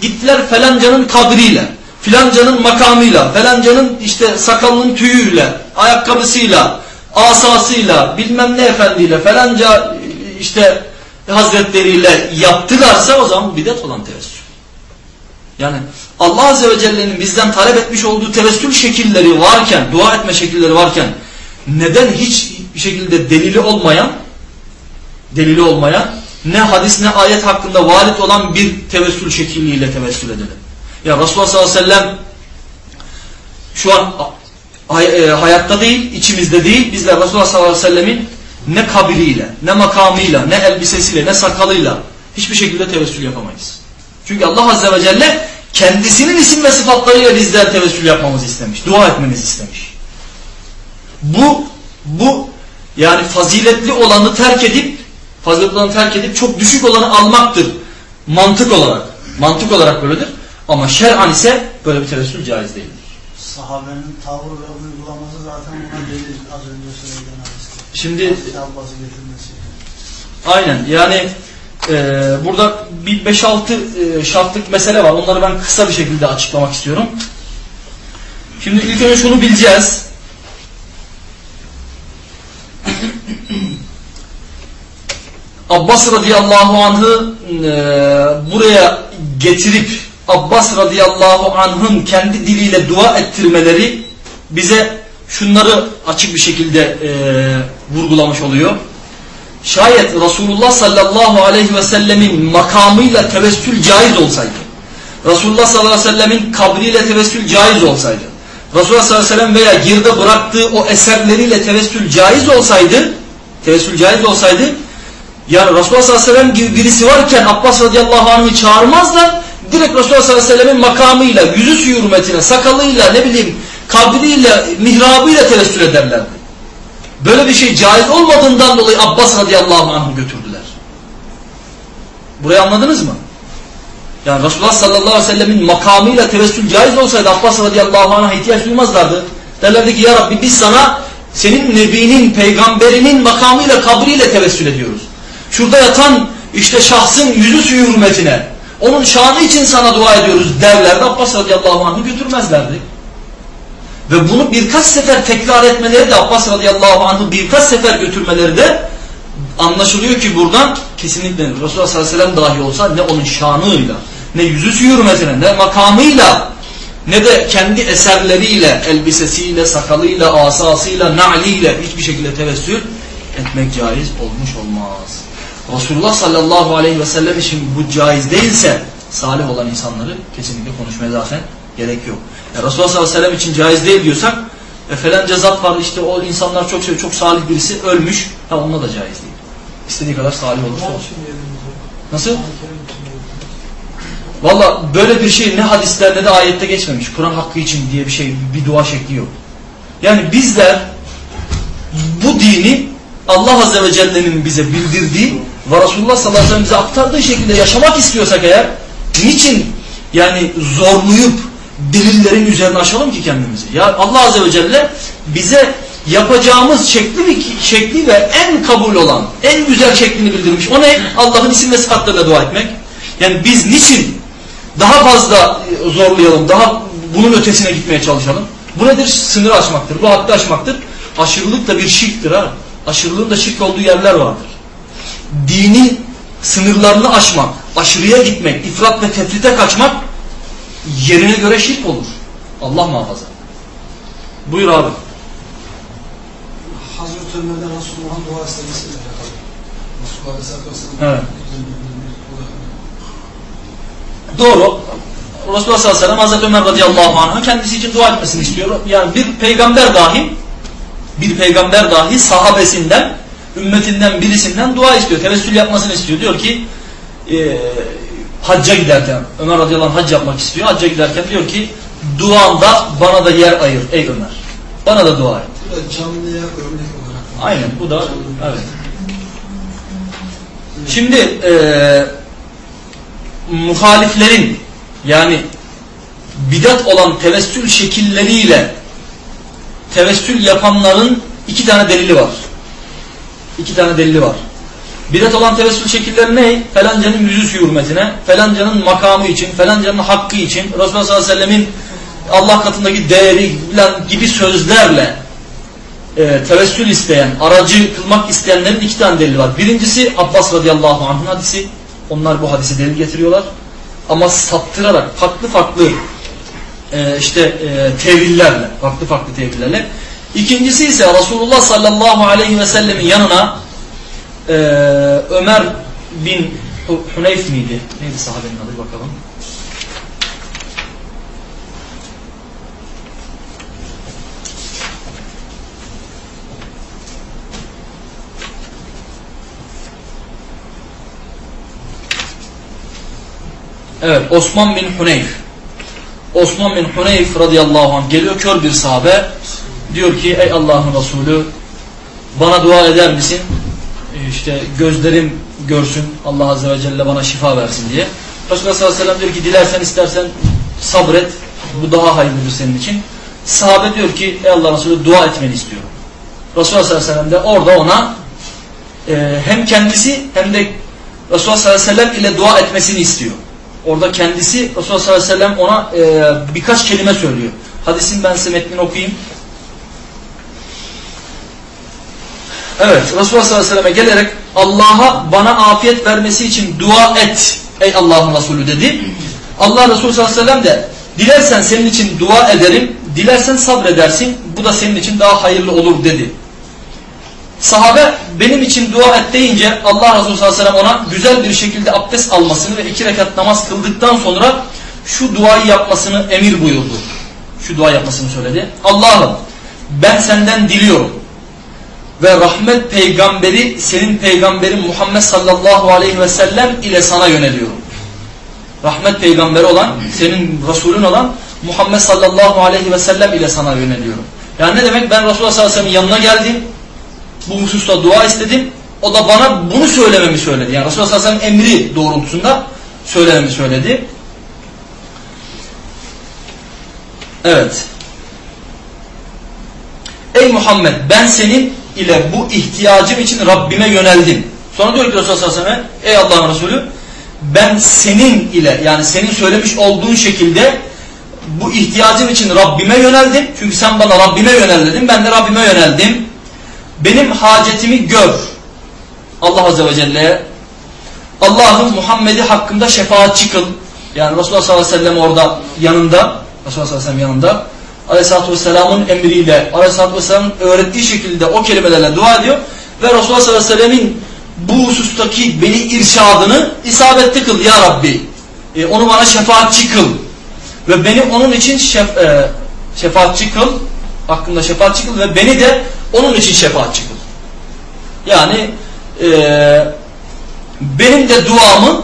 Gittiler falancanın kabriyle, filancanın makamıyla, falancanın işte sakalının tüyüyle, ayakkabısıyla, asasıyla, bilmem ne efendiyle, falanca işte hazretleriyle yaptılarsa o zaman bidat olan tevessül. Yani Allah Azze ve Celle'nin bizden talep etmiş olduğu tevessül şekilleri varken, dua etme şekilleri varken neden hiç bir şekilde delili olmayan delili olmayan ne hadis ne ayet hakkında varit olan bir tevessül şekliyle tevessül edelim. Ya Resulullah sallallahu aleyhi ve sellem şu an hay hayatta değil, içimizde değil. Bizler Resulullah sallallahu aleyhi ve sellemin ne kabriyle, ne makamıyla, ne elbisesiyle, ne sakalıyla hiçbir şekilde tevessül yapamayız. Çünkü Allah azze ve celle kendisinin isim ve sıfatlarıyla bizden tevessül yapmamızı istemiş. Dua etmemizi istemiş. Bu, bu yani faziletli olanı terk edip faziletli olanı terk edip çok düşük olanı almaktır. Mantık olarak. Mantık olarak böyledir. Ama şer'an ise böyle bir tevessül caiz değildir. Sahabenin tavır ve uygulaması zaten buna delil az önce söylediğin hadiste. Şimdi aynen yani e, burada bir 5-6 e, şartlık mesele var. Onları ben kısa bir şekilde açıklamak istiyorum. Şimdi ilk önce şunu bileceğiz. Abbas radıyallahu anh'ı e, buraya getirip Abbas radıyallahu anh'ın kendi diliyle dua ettirmeleri bize şunları açık bir şekilde e, vurgulamış oluyor. Şayet Resulullah sallallahu aleyhi ve sellemin makamıyla tevessül caiz olsaydı, Resulullah sallallahu aleyhi ve sellemin kabriyle tevessül caiz olsaydı, Resulullah sallallahu aleyhi ve sellem veya girde bıraktığı o eserleriyle tevessül caiz olsaydı, tevessül caiz olsaydı, yani Resulullah sallallahu aleyhi ve sellem gibi birisi varken Abbas radıyallahu anh'ı çağırmazlar, direkt Resulullah sallallahu aleyhi ve sellemin makamıyla, yüzü suyu hürmetine, sakalıyla, ne bileyim, kabriyle, mihrabıyla tevessül ederlerdi. Böyle bir şey caiz olmadığından dolayı Abbas radıyallahu anh'ı götürdüler. Burayı anladınız mı? Yani Resulullah sallallahu aleyhi ve sellemin makamıyla tevessül caiz olsaydı Abbas radıyallahu anh'a ihtiyaç duymazlardı. Derlerdi ki ya Rabbi biz sana senin nebinin, peygamberinin makamıyla, kabriyle tevessül ediyoruz. Şurada yatan işte şahsın yüzü suyu hürmetine, onun şanı için sana dua ediyoruz derlerdi. Abbas radıyallahu anh'ı götürmezlerdi. Ve bunu birkaç sefer tekrar etmeleri de Abbas radıyallahu anh'ı birkaç sefer götürmeleri de anlaşılıyor ki buradan kesinlikle Resulullah sallallahu aleyhi ve sellem dahi olsa ne onun şanıyla, ne yüzü suyu hürmetine, ne makamıyla, ne de kendi eserleriyle, elbisesiyle, sakalıyla, asasıyla, na'liyle hiçbir şekilde tevessül etmek caiz olmuş olmaz. Resulullah sallallahu aleyhi ve sellem için bu caiz değilse salih olan insanları kesinlikle konuşmaya zaten gerek yok. Yani Resulullah sallallahu aleyhi ve sellem için caiz değil diyorsak e, falanca zat var işte o insanlar çok çok salih birisi ölmüş. Ha onunla da caiz değil. İstediği kadar salih olursa olsun. Nasıl? Valla böyle bir şey ne hadislerde de ayette geçmemiş. Kur'an hakkı için diye bir şey, bir dua şekli yok. Yani bizler bu dini Allah Azze ve Celle'nin bize bildirdiği ve Resulullah sallallahu aleyhi ve sellem bize aktardığı şekilde yaşamak istiyorsak eğer niçin yani zorlayıp delillerin üzerine aşalım ki kendimizi? Ya Allah Azze ve Celle bize yapacağımız şekli, şekli ve en kabul olan, en güzel şeklini bildirmiş. O ne? Allah'ın isim ve sıfatlarıyla dua etmek. Yani biz niçin daha fazla zorlayalım, daha bunun ötesine gitmeye çalışalım? Bu nedir? Sınır aşmaktır. Bu haddi aşmaktır. Aşırılık da bir şirktir ha. Aşırılığın da şirk olduğu yerler vardır. Dinin sınırlarını aşmak, aşırıya gitmek, ifrat ve tefrite kaçmak yerine göre şirk olur. Allah muhafaza. Buyur abi. Hazreti Ömer'den Resulullah'ın dua istemesiyle alakalı. Resulullah Aleyhisselatü Vesselam. Evet. Doğru. Resulullah sallallahu aleyhi ve sellem Hazreti Ömer radıyallahu anh'a kendisi için dua etmesini istiyor. Yani bir peygamber dahi bir peygamber dahi sahabesinden ümmetinden birisinden dua istiyor. Tevessül yapmasını istiyor. Diyor ki e, hacca giderken Ömer radıyallahu anh hac yapmak istiyor. Hacca giderken diyor ki duanda bana da yer ayır ey Ömer. Bana da dua et. Bu da canlıya örnek olarak. Aynen bu da evet. Şimdi e, muhaliflerin yani bidat olan tevessül şekilleriyle tevessül yapanların iki tane delili var. İki tane delili var. Bidat olan tevessül şekilleri ne? Felancanın yüzü suyu hürmetine, felancanın makamı için, felancanın hakkı için, Resulullah sallallahu aleyhi ve sellemin Allah katındaki değeri gibi sözlerle e, tevessül isteyen, aracı kılmak isteyenlerin iki tane delili var. Birincisi Abbas radıyallahu anh'ın hadisi. Onlar bu hadisi delil getiriyorlar. Ama saptırarak farklı farklı e, işte e, tevillerle, farklı farklı tevillerle. İkincisi ise Resulullah sallallahu aleyhi ve sellemin yanına e, Ömer bin Hu- Huneyf miydi? Neydi sahabenin adı bakalım. Evet Osman bin Huneyf. Osman bin Huneyf radıyallahu anh geliyor kör bir sahabe. Diyor ki ey Allah'ın Resulü bana dua eder misin? E, İşte gözlerim görsün Allah Azze ve Celle bana şifa versin diye. Resulullah sallallahu aleyhi ve sellem diyor ki dilersen istersen sabret. Bu daha hayırlıdır senin için. Sahabe diyor ki ey Allah Resulü dua etmeni istiyorum. Resulullah sallallahu aleyhi ve sellem de orada ona e, hem kendisi hem de Resulullah sallallahu aleyhi ve sellem ile dua etmesini istiyor. Orada kendisi Resulullah sallallahu aleyhi ve sellem ona e, birkaç kelime söylüyor. Hadisin ben size metnini okuyayım. Evet Resulullah sallallahu aleyhi ve selleme gelerek Allah'a bana afiyet vermesi için dua et ey Allah'ın Resulü dedi. Allah Resulü sallallahu aleyhi ve sellem de dilersen senin için dua ederim, dilersen sabredersin bu da senin için daha hayırlı olur dedi. Sahabe benim için dua et deyince Allah Resulü sallallahu aleyhi ve sellem ona güzel bir şekilde abdest almasını ve iki rekat namaz kıldıktan sonra şu duayı yapmasını emir buyurdu. Şu dua yapmasını söyledi. Allah'ım ben senden diliyorum ve rahmet peygamberi senin peygamberin Muhammed sallallahu aleyhi ve sellem ile sana yöneliyorum. Rahmet peygamberi olan, senin Resulün olan Muhammed sallallahu aleyhi ve sellem ile sana yöneliyorum. Yani ne demek? Ben Resulullah sallallahu aleyhi ve sellem'in yanına geldim. Bu hususta dua istedim. O da bana bunu söylememi söyledi. Yani Resulullah sallallahu aleyhi ve sellem emri doğrultusunda söylememi söyledi. Evet. Ey Muhammed ben senin ile bu ihtiyacım için Rabbime yöneldim. Sonra diyor ki Resulullah sallallahu aleyhi ve sellem ey Allah'ın Resulü ben senin ile yani senin söylemiş olduğun şekilde bu ihtiyacım için Rabbime yöneldim. Çünkü sen bana Rabbime yönel dedin. Ben de Rabbime yöneldim. Benim hacetimi gör. Allah Azze ve Celle'ye. Allah'ım Muhammed'i hakkında şefaatçi kıl. Yani Resulullah sallallahu aleyhi ve sellem orada yanında. Resulullah sallallahu aleyhi ve sellem yanında. Aleyhisselatü Vesselam'ın emriyle, Aleyhisselatü Vesselam'ın öğrettiği şekilde o kelimelerle dua ediyor. Ve Resulullah sallallahu aleyhi ve sellemin bu husustaki beni irşadını isabetli kıl ya Rabbi. e, onu bana şefaatçi kıl ve beni onun için şef, e, şefaatçi kıl hakkında şefaatçi kıl ve beni de onun için şefaatçi kıl. Yani e, benim de duamı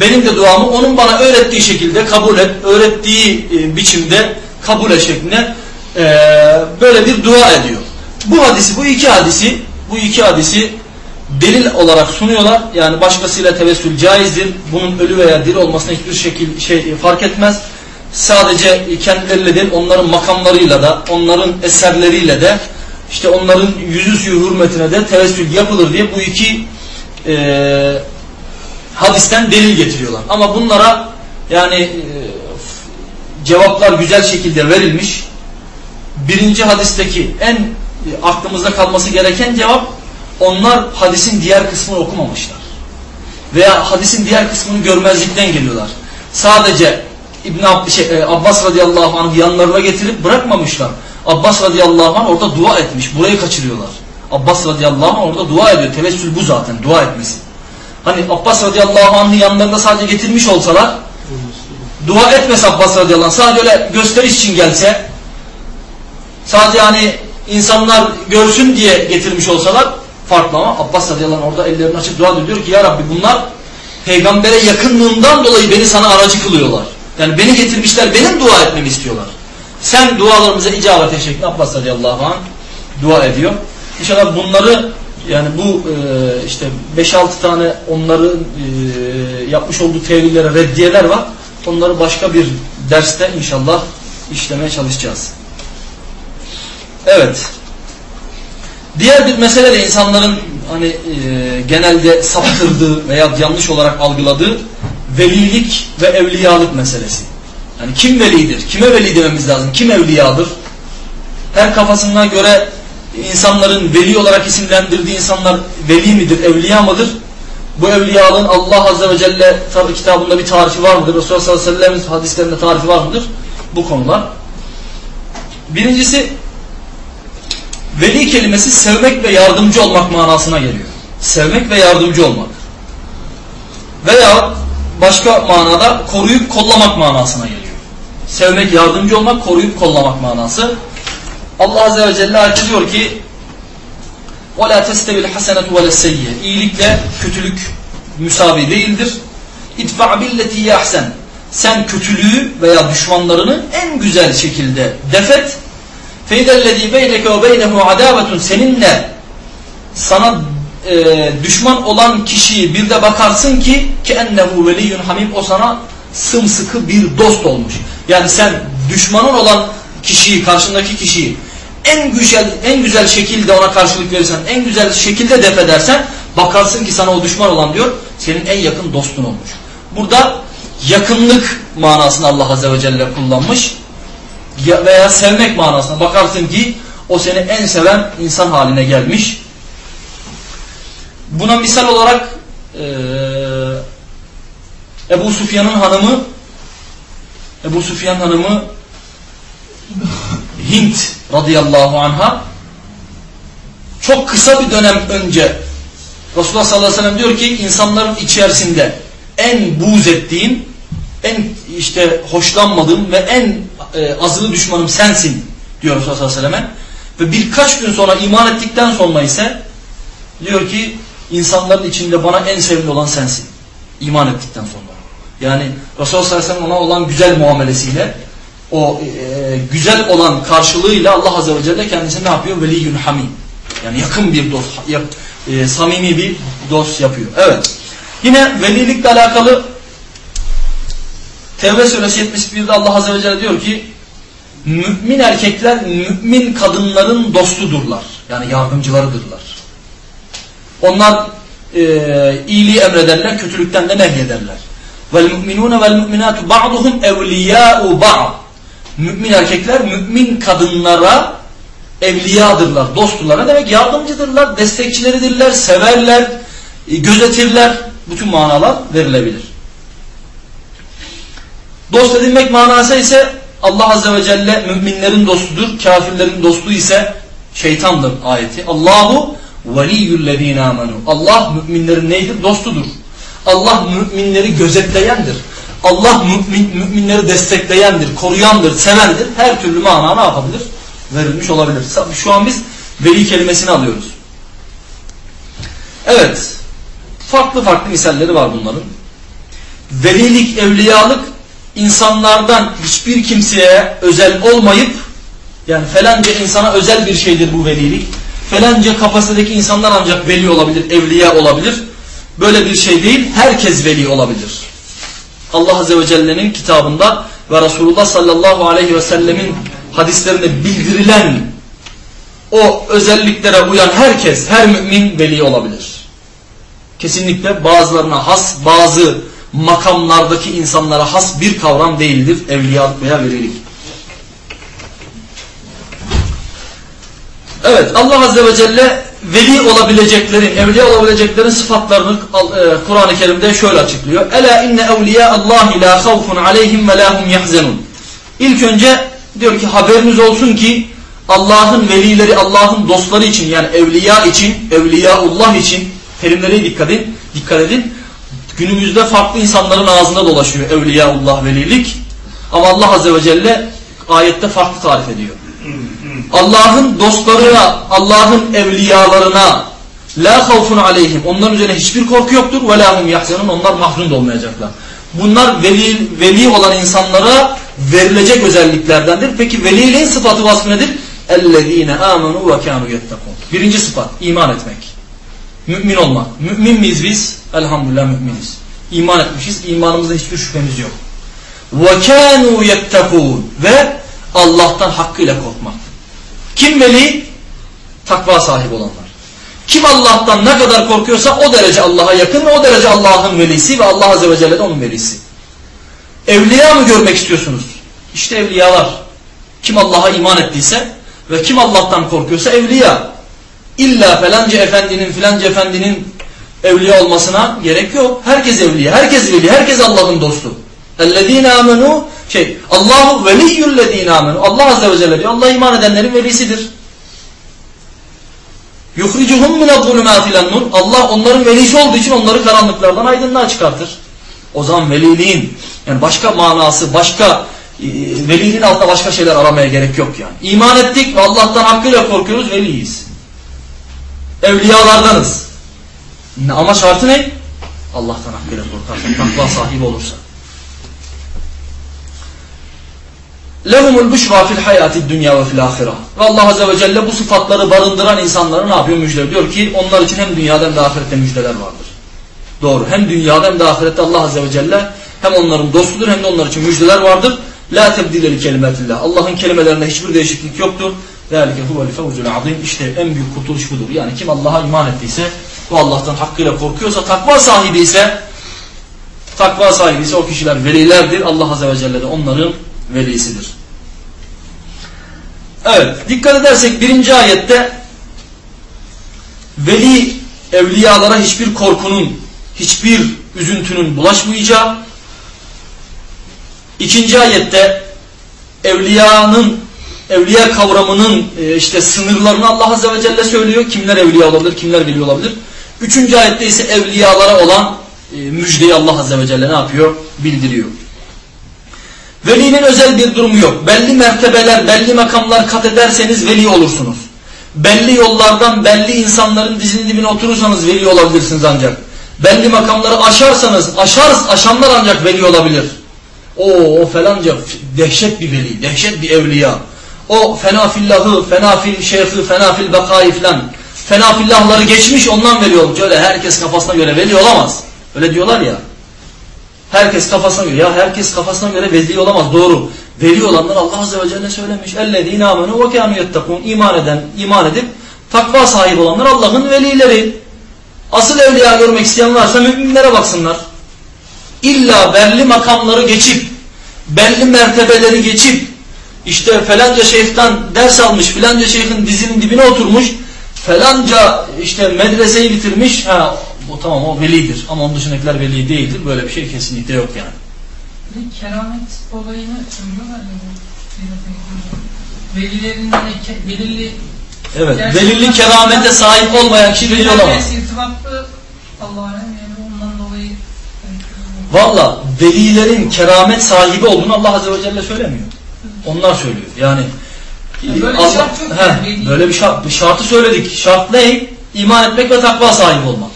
benim de duamı onun bana öğrettiği şekilde kabul et, öğrettiği e, biçimde kabul et şeklinde e, böyle bir dua ediyor. Bu hadisi, bu iki hadisi, bu iki hadisi delil olarak sunuyorlar. Yani başkasıyla tevessül caizdir. Bunun ölü veya diri olmasına hiçbir şekil şey fark etmez. Sadece kendileriyle değil, onların makamlarıyla da, onların eserleriyle de, işte onların yüzü suyu hürmetine de tevessül yapılır diye bu iki e, hadisten delil getiriyorlar. Ama bunlara yani e, cevaplar güzel şekilde verilmiş. Birinci hadisteki en e, aklımızda kalması gereken cevap onlar hadisin diğer kısmını okumamışlar. Veya hadisin diğer kısmını görmezlikten geliyorlar. Sadece İbn Ab şey, e, Abbas radıyallahu anh yanlarına getirip bırakmamışlar. Abbas radıyallahu anh orada dua etmiş. Burayı kaçırıyorlar. Abbas radıyallahu anh orada dua ediyor. Tevessül bu zaten. Dua etmesi. Hani Abbas radıyallahu anh'ı yanlarında sadece getirmiş olsalar dua etmese Abbas radıyallahu anh sadece öyle gösteriş için gelse sadece hani insanlar görsün diye getirmiş olsalar farklı ama Abbas radıyallahu anh orada ellerini açıp dua ediyor. Diyor ki ya Rabbi bunlar peygambere yakınlığından dolayı beni sana aracı kılıyorlar. Yani beni getirmişler benim dua etmemi istiyorlar. Sen dualarımıza icabet et şeklinde Abbas radıyallahu anh dua ediyor. İnşallah bunları yani bu e, işte 5-6 tane onların e, yapmış olduğu tevillere reddiyeler var. Onları başka bir derste inşallah işlemeye çalışacağız. Evet. Diğer bir mesele de insanların hani e, genelde saptırdığı veya yanlış olarak algıladığı velilik ve evliyalık meselesi. Yani kim velidir? Kime veli dememiz lazım? Kim evliyadır? Her kafasına göre insanların veli olarak isimlendirdiği insanlar veli midir, evliya mıdır? Bu evliyalığın Allah Azze ve Celle kitabında bir tarifi var mıdır? Resulullah sallallahu aleyhi ve sellem hadislerinde tarifi var mıdır? Bu konular. Birincisi veli kelimesi sevmek ve yardımcı olmak manasına geliyor. Sevmek ve yardımcı olmak. Veya başka manada koruyup kollamak manasına geliyor. Sevmek, yardımcı olmak, koruyup kollamak manası. Allah Azze ve Celle diyor ki وَلَا تَسْتَوِ الْحَسَنَةُ وَلَا السَّيِّيَ İyilikle kötülük müsavi değildir. اِدْفَعْ بِالَّتِي يَحْسَنْ Sen kötülüğü veya düşmanlarını en güzel şekilde defet. فَاِذَا الَّذ۪ي بَيْنَكَ وَبَيْنَهُ عَدَاوَةٌ Seninle sana e, düşman olan kişiyi bir de bakarsın ki ki ennehu veliyyun hamim o sana sımsıkı bir dost olmuş. Yani sen düşmanın olan kişiyi, karşındaki kişiyi en güzel en güzel şekilde ona karşılık verirsen, en güzel şekilde def edersen bakarsın ki sana o düşman olan diyor, senin en yakın dostun olmuş. Burada yakınlık manasını Allah Azze ve Celle kullanmış veya sevmek manasına bakarsın ki o seni en seven insan haline gelmiş. Buna misal olarak e, Ebu Sufyan'ın hanımı Ebu Sufyan hanımı Hint radıyallahu anha çok kısa bir dönem önce Resulullah sallallahu aleyhi ve sellem diyor ki insanların içerisinde en buğz ettiğim en işte hoşlanmadığım ve en e, azılı düşmanım sensin diyor Resulullah sallallahu aleyhi ve sellem ve birkaç gün sonra iman ettikten sonra ise diyor ki insanların içinde bana en sevimli olan sensin. İman ettikten sonra. Yani Resulullah sallallahu aleyhi ve sellem ona olan güzel muamelesiyle o e, güzel olan karşılığıyla Allah Azze ve Celle kendisine ne yapıyor? Veliyyun hamim. Yani yakın bir dost, yap, e, samimi bir dost yapıyor. Evet. Yine velilikle alakalı Tevbe suresi 71'de Allah Azze ve Celle diyor ki mümin erkekler mümin kadınların dostudurlar. Yani yardımcılarıdırlar. Onlar e, iyiliği emrederler, kötülükten de nehyederler. وَالْمُؤْمِنُونَ وَالْمُؤْمِنَاتُ بَعْضُهُمْ اَوْلِيَاءُ بَعْضٍ Mümin erkekler mümin kadınlara evliyadırlar, dosturlar. Ne demek? Yardımcıdırlar, destekçileridirler, severler, gözetirler. Bütün manalar verilebilir. Dost edinmek manası ise Allah Azze ve Celle müminlerin dostudur, kafirlerin dostu ise şeytandır ayeti. Allahu veliyyüllezine amenu. Allah müminlerin neydir? Dostudur. Allah müminleri gözetleyendir. Allah mümin, müminleri destekleyendir, koruyandır, sevendir. Her türlü mana ne yapabilir? Verilmiş olabilir. Şu an biz veli kelimesini alıyoruz. Evet. Farklı farklı misalleri var bunların. Velilik, evliyalık insanlardan hiçbir kimseye özel olmayıp yani felanca insana özel bir şeydir bu velilik. Felanca kapasitedeki insanlar ancak veli olabilir, evliya olabilir. Böyle bir şey değil. Herkes veli olabilir. Allah Azze ve Celle'nin kitabında ve Resulullah sallallahu aleyhi ve sellemin hadislerinde bildirilen o özelliklere uyan herkes, her mümin veli olabilir. Kesinlikle bazılarına has, bazı makamlardaki insanlara has bir kavram değildir evliyalık veya velilik. Evet Allah Azze ve Celle veli olabileceklerin, evliya olabileceklerin sıfatlarını e, Kur'an-ı Kerim'de şöyle açıklıyor. Ela inne evliya Allahi la havfun aleyhim ve lahum yahzenun. İlk önce diyor ki haberiniz olsun ki Allah'ın velileri, Allah'ın dostları için yani evliya için, evliyaullah için terimlere dikkat edin. Dikkat edin. Günümüzde farklı insanların ağzında dolaşıyor evliyaullah velilik. Ama Allah Azze ve Celle ayette farklı tarif ediyor. Allah'ın dostlarına, Allah'ın evliyalarına la havfun aleyhim. Onların üzerine hiçbir korku yoktur. Ve lahum yahzenun. Onlar mahzun da olmayacaklar. Bunlar veli, veli olan insanlara verilecek özelliklerdendir. Peki veliliğin sıfatı vasfı nedir? اَلَّذ۪ينَ آمَنُوا وَكَانُوا يَتَّقُونَ Birinci sıfat, iman etmek. Mümin olmak. Mümin miyiz biz? Elhamdülillah müminiz. İman etmişiz. İmanımızda hiçbir şüphemiz yok. وَكَانُوا يَتَّقُونَ Ve Allah'tan hakkıyla korkmak. Kim veli? Takva sahibi olanlar. Kim Allah'tan ne kadar korkuyorsa o derece Allah'a yakın ve o derece Allah'ın velisi ve Allah Azze ve Celle de onun velisi. Evliya mı görmek istiyorsunuz? İşte evliyalar. Kim Allah'a iman ettiyse ve kim Allah'tan korkuyorsa evliya. İlla falanca efendinin filanca efendinin evliya olmasına gerek yok. Herkes evliya, herkes veli, herkes Allah'ın dostu. اَلَّذ۪ينَ آمَنُوا şey Allahu veliyyullezine amenu. Allah azze ve celle diyor. Allah iman edenlerin velisidir. Yuhricuhum min zulümati nur. Allah onların velisi olduğu için onları karanlıklardan aydınlığa çıkartır. O zaman veliliğin yani başka manası, başka e, veliliğin altında başka şeyler aramaya gerek yok yani. İman ettik ve Allah'tan hakkıyla korkuyoruz, veliyiz. Evliyalardanız. Ama şartı ne? Allah'tan hakkıyla korkarsan, takva sahibi olursa. Lehumul büşra fil hayati dünya ve fil ahira. Ve Allah Azze ve Celle bu sıfatları barındıran insanlara ne yapıyor? Müjde diyor ki onlar için hem dünyada hem de ahirette müjdeler vardır. Doğru. Hem dünyada hem de ahirette Allah Azze ve Celle hem onların dostudur hem de onlar için müjdeler vardır. La tebdileli kelimetillah. Allah'ın kelimelerinde hiçbir değişiklik yoktur. Zalike huvel fevzul azim. İşte en büyük kurtuluş budur. Yani kim Allah'a iman ettiyse, bu Allah'tan hakkıyla korkuyorsa, takva sahibi ise, takva sahibi ise o kişiler velilerdir. Allah Azze ve Celle de onların velisidir. Evet, dikkat edersek birinci ayette veli evliyalara hiçbir korkunun, hiçbir üzüntünün bulaşmayacağı, ikinci ayette evliyanın, evliya kavramının e, işte sınırlarını Allah Azze ve Celle söylüyor. Kimler evliya olabilir, kimler veli olabilir. Üçüncü ayette ise evliyalara olan e, müjdeyi Allah Azze ve Celle ne yapıyor? Bildiriyor. Velinin özel bir durumu yok. Belli mertebeler, belli makamlar kat ederseniz veli olursunuz. Belli yollardan, belli insanların dizinin dibine oturursanız veli olabilirsiniz ancak. Belli makamları aşarsanız, aşarız, aşanlar ancak veli olabilir. O, o falanca dehşet bir veli, dehşet bir evliya. O fena fillahı, fena fil şeyhi, fena fil bekayı filan. Fena fillahları geçmiş ondan veli olmuş. Öyle herkes kafasına göre veli olamaz. Öyle diyorlar ya. Herkes kafasına göre. Ya herkes kafasına göre veli olamaz. Doğru. Veli olanlar Allah Azze ve Celle söylemiş. اَلَّذ۪ينَ آمَنُوا وَكَانُوا يَتَّقُونَ İman eden, iman edip takva sahibi olanlar Allah'ın velileri. Asıl evliya görmek isteyen varsa müminlere baksınlar. İlla belli makamları geçip, belli mertebeleri geçip, işte falanca şeyhten ders almış, filanca şeyhin dizinin dibine oturmuş, falanca işte medreseyi bitirmiş, ha o tamam o velidir ama onun dışındakiler veli değildir. Böyle bir şey kesinlikle yok yani. Bir keramet olayını söylüyorlar ya bu velilerin hani ke- belirli Evet, Gerçekten- belirli keramete sahip olmayan kişi veli olamaz. yani Valla velilerin keramet sahibi olduğunu Allah Azze ve Celle söylemiyor. Onlar söylüyor. Yani Ya böyle bir Allah- şart yok He, yani, böyle bir şart, bir şartı söyledik. Şart ne? İman etmek ve takva sahibi olmak.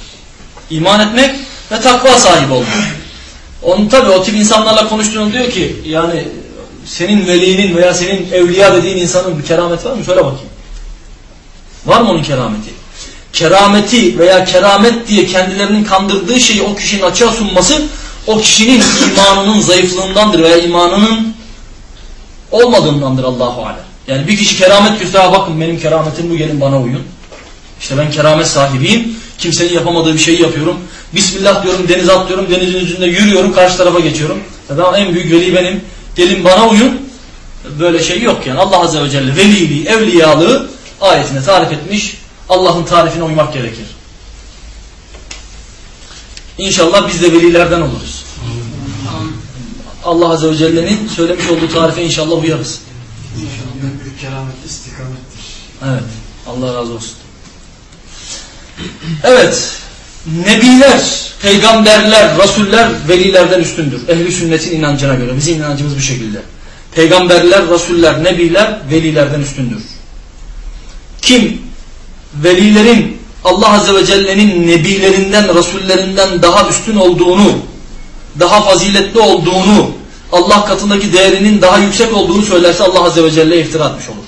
İman etmek ve takva sahibi olmak. Onun tabi o tip insanlarla konuştuğunu diyor ki yani senin velinin veya senin evliya dediğin insanın bir kerameti var mı? Söyle bakayım. Var mı onun kerameti? Kerameti veya keramet diye kendilerinin kandırdığı şeyi o kişinin açığa sunması o kişinin imanının zayıflığındandır veya imanının olmadığındandır Allahu alem. Yani bir kişi keramet göster, bakın benim kerametim bu gelin bana uyun. İşte ben keramet sahibiyim. Kimsenin yapamadığı bir şeyi yapıyorum. Bismillah diyorum, denize atlıyorum, denizin yüzünde yürüyorum, karşı tarafa geçiyorum. Ben en büyük veli benim. Gelin bana uyun. Böyle şey yok yani. Allah Azze ve Celle veliliği, evliyalığı ayetine tarif etmiş. Allah'ın tarifine uymak gerekir. İnşallah biz de velilerden oluruz. Allah Azze ve Celle'nin söylemiş olduğu tarife inşallah uyarız. En büyük keramet istikamettir. Evet. Allah razı olsun. Evet. Nebiler, peygamberler, rasuller velilerden üstündür. Ehli sünnetin inancına göre. Bizim inancımız bu şekilde. Peygamberler, rasuller, nebiler velilerden üstündür. Kim velilerin Allah Azze ve Celle'nin nebilerinden, rasullerinden daha üstün olduğunu, daha faziletli olduğunu, Allah katındaki değerinin daha yüksek olduğunu söylerse Allah Azze ve Celle'ye iftira etmiş olur.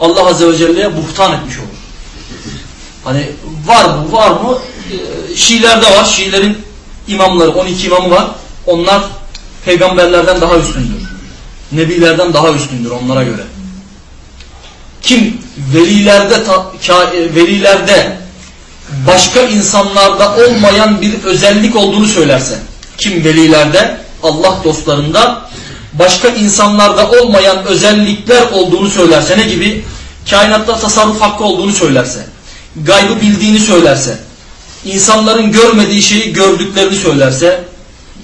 Allah Azze ve Celle'ye buhtan etmiş olur. Hani var mı var mı? Ee, Şiilerde var. Şiilerin imamları 12 imamı var. Onlar peygamberlerden daha üstündür. Nebilerden daha üstündür onlara göre. Kim velilerde e, velilerde başka insanlarda olmayan bir özellik olduğunu söylerse kim velilerde Allah dostlarında başka insanlarda olmayan özellikler olduğunu söylerse ne gibi? Kainatta tasarruf hakkı olduğunu söylerse, gaybı bildiğini söylerse, insanların görmediği şeyi gördüklerini söylerse,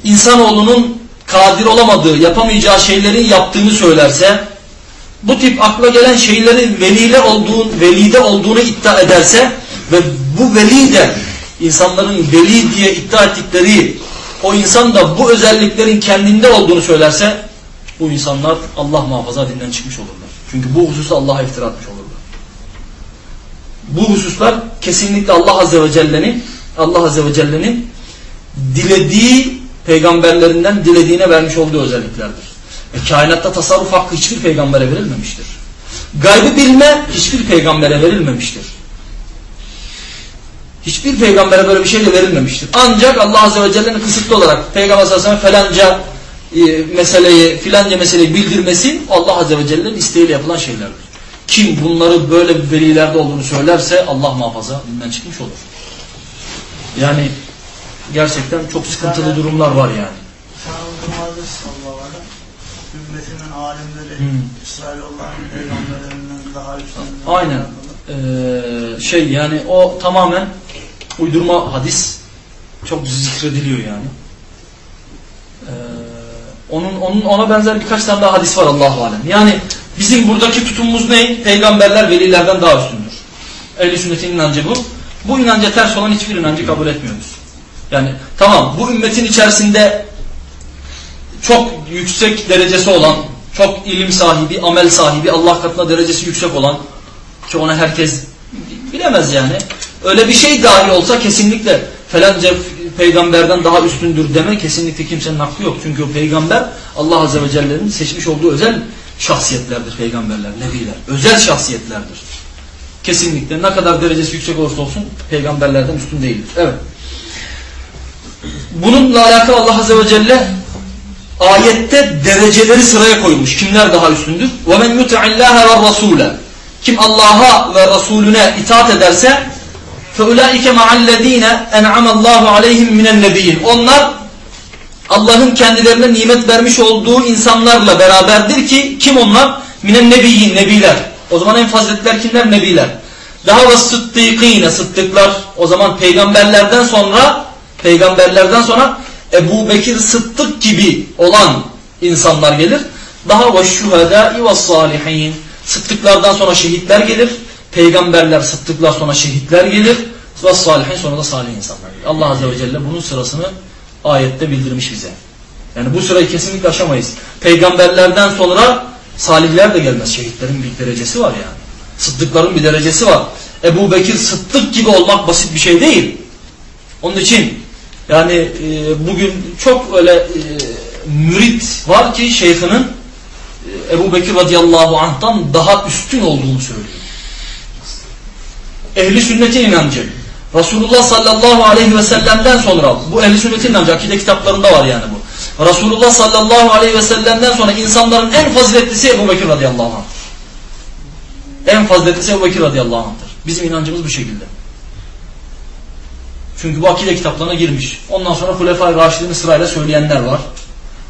insanoğlunun kadir olamadığı, yapamayacağı şeylerin yaptığını söylerse, bu tip akla gelen şeylerin velile olduğun, velide olduğunu iddia ederse ve bu veli de insanların veli diye iddia ettikleri o insan da bu özelliklerin kendinde olduğunu söylerse bu insanlar Allah muhafaza dinden çıkmış olurlar. Çünkü bu hususu Allah'a iftira atmış olurlar. Bu hususlar kesinlikle Allah Azze ve Celle'nin Allah Azze ve Celle'nin dilediği peygamberlerinden dilediğine vermiş olduğu özelliklerdir. Ve kainatta tasarruf hakkı hiçbir peygambere verilmemiştir. Gaybı bilme hiçbir peygambere verilmemiştir. Hiçbir peygambere böyle bir şey de verilmemiştir. Ancak Allah Azze ve Celle'nin kısıtlı olarak Peygamber sallallahu aleyhi ve sellem falanca e, meseleyi, filanca meseleyi bildirmesi Allah Azze ve Celle'nin isteğiyle yapılan şeylerdir. Kim bunları böyle velilerde olduğunu söylerse Allah muhafaza dinden çıkmış olur. Yani gerçekten çok sıkıntılı durumlar var yani. Ümmetinin alimleri Hmm. Peygamberlerinden daha üstün. Aynen. Ee, şey yani o tamamen uydurma hadis çok zikrediliyor yani. Ee, onun onun ona benzer birkaç tane daha hadis var Allahu alem. Yani bizim buradaki tutumumuz ne? Peygamberler velilerden daha üstündür. Ehli sünnetin inancı bu. Bu inanca ters olan hiçbir inancı kabul etmiyoruz. Yani tamam bu ümmetin içerisinde çok yüksek derecesi olan, çok ilim sahibi, amel sahibi, Allah katında derecesi yüksek olan ki ona herkes bilemez yani. Öyle bir şey dahi olsa kesinlikle falanca peygamberden daha üstündür deme kesinlikle kimsenin hakkı yok. Çünkü o peygamber Allah Azze ve Celle'nin seçmiş olduğu özel şahsiyetlerdir peygamberler, nebiler. Özel şahsiyetlerdir. Kesinlikle ne kadar derecesi yüksek olursa olsun peygamberlerden üstün değildir. Evet. Bununla alakalı Allah Azze ve Celle ayette dereceleri sıraya koymuş. Kimler daha üstündür? وَمَنْ يُتَعِ اللّٰهَ وَالرَّسُولَ Kim Allah'a ve Resulüne itaat ederse فَاُولَٰئِكَ مَعَ الَّذ۪ينَ اَنْعَمَ اللّٰهُ عَلَيْهِمْ مِنَ النَّبِيِّينَ Onlar Allah'ın kendilerine nimet vermiş olduğu insanlarla beraberdir ki kim onlar? Minen nebiyyin, nebiler. O zaman en faziletler kimler? Nebiler. Daha ve sıddıkîne, sıddıklar. O zaman peygamberlerden sonra peygamberlerden sonra Ebu Bekir Sıddık gibi olan insanlar gelir. Daha ve şuhedâi ve salihin. Sıddıklardan sonra şehitler gelir. Peygamberler, sıddıklar sonra şehitler gelir. Ve salihin sonra da salih insanlar gelir. Allah Azze ve Celle bunun sırasını ayette bildirmiş bize. Yani bu sırayı kesinlikle aşamayız. Peygamberlerden sonra salihler de gelmez. Şehitlerin bir derecesi var yani. Sıddıkların bir derecesi var. Ebu Bekir Sıddık gibi olmak basit bir şey değil. Onun için yani e, bugün çok öyle e, mürit var ki şeyhinin e, Ebu Bekir radıyallahu anh'tan daha üstün olduğunu söylüyor. Ehli sünnetin inancı. Resulullah sallallahu aleyhi ve sellem'den sonra bu ehli sünnetin inancı akide kitaplarında var yani bu. Resulullah sallallahu aleyhi ve sellem'den sonra insanların en faziletlisi Ebu Bekir radıyallahu anh'tır. En faziletlisi Ebu Bekir radıyallahu anh'tır. Bizim inancımız bu şekilde. Çünkü bu akide kitaplarına girmiş. Ondan sonra Hulefai Raşidini sırayla söyleyenler var.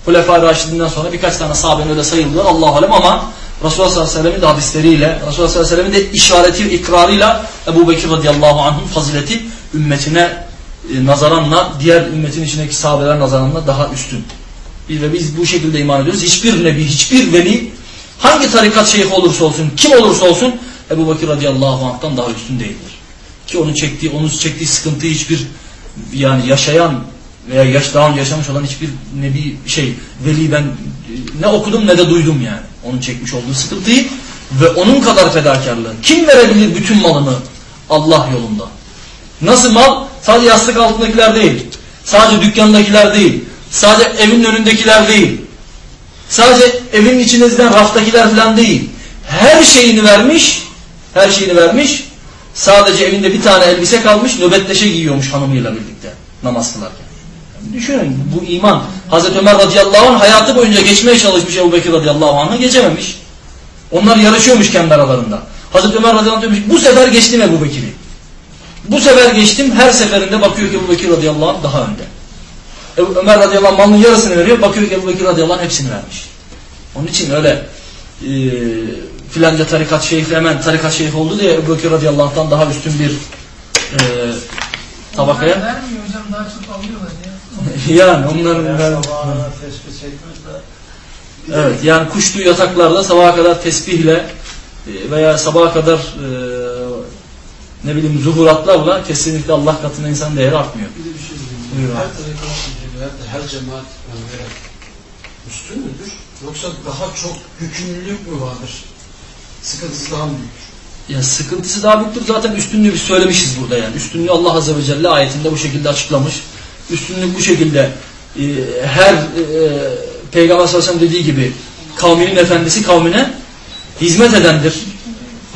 Hulefai Raşidinden sonra birkaç tane sahabenin öyle sayıldılar Allah alem ama Resulullah sallallahu aleyhi ve sellem'in de hadisleriyle, Resulullah sallallahu aleyhi ve sellem'in de işareti ikrarıyla Ebu Bekir radıyallahu anh'ın fazileti ümmetine e, nazaranla, diğer ümmetin içindeki sahabeler nazaranla daha üstün. Biz ve biz bu şekilde iman ediyoruz. Hiçbir nebi, hiçbir veli hangi tarikat şeyhi olursa olsun, kim olursa olsun Ebu Bekir radıyallahu anh'tan daha üstün değildir. Ki onun çektiği, onun çektiği sıkıntıyı hiçbir yani yaşayan veya yaş, daha önce yaşamış olan hiçbir nebi şey veli ben e, ne okudum ne de duydum yani. Onun çekmiş olduğu sıkıntıyı ve onun kadar fedakarlığı. Kim verebilir bütün malını Allah yolunda? Nasıl mal? Sadece yastık altındakiler değil. Sadece dükkandakiler değil. Sadece evin önündekiler değil. Sadece evin içinizden raftakiler falan değil. Her şeyini vermiş, her şeyini vermiş. Sadece evinde bir tane elbise kalmış, nöbetleşe giyiyormuş hanımıyla birlikte namaz kılarken. Düşünün bu iman. Hazreti Ömer radıyallahu anh hayatı boyunca geçmeye çalışmış Ebu Bekir radıyallahu anh'a geçememiş. Onlar yarışıyormuş kendi aralarında. Hazreti Ömer radıyallahu anh demiş bu sefer geçtim Ebu Bekir'i. Bu sefer geçtim her seferinde bakıyor ki Ebu Bekir radıyallahu anh daha önde. Ebu Ömer radıyallahu anh malının yarısını veriyor. Bakıyor ki Ebu Bekir radıyallahu anh hepsini vermiş. Onun için öyle e, filanca tarikat şeyhi hemen tarikat şeyhi oldu diye Ebu Bekir radıyallahu anh'tan daha üstün bir e, tabakaya. Vermiyor hocam daha çok alıyorlar. Yani onların Ya ben, sabaha kadar tespih çekmez de evet yani kuşlu yataklarda sabaha kadar tesbihle e, veya sabaha kadar e, ne bileyim zuhuratlarla kesinlikle Allah katında insan değeri artmıyor. Bir de bir şey diyeyim. Her abi. tarikat veyahut da her cemaat yani üstün müdür? Yoksa daha çok yükümlülük mü vardır? Sıkıntısı daha mı büyük? Ya sıkıntısı daha büyüktür. Zaten üstünlüğü biz söylemişiz burada yani. Üstünlüğü Allah Azze ve Celle ayetinde bu şekilde açıklamış. Üstünlük bu şekilde e, her e, Peygamber sallallahu dediği gibi kavminin efendisi kavmine hizmet edendir.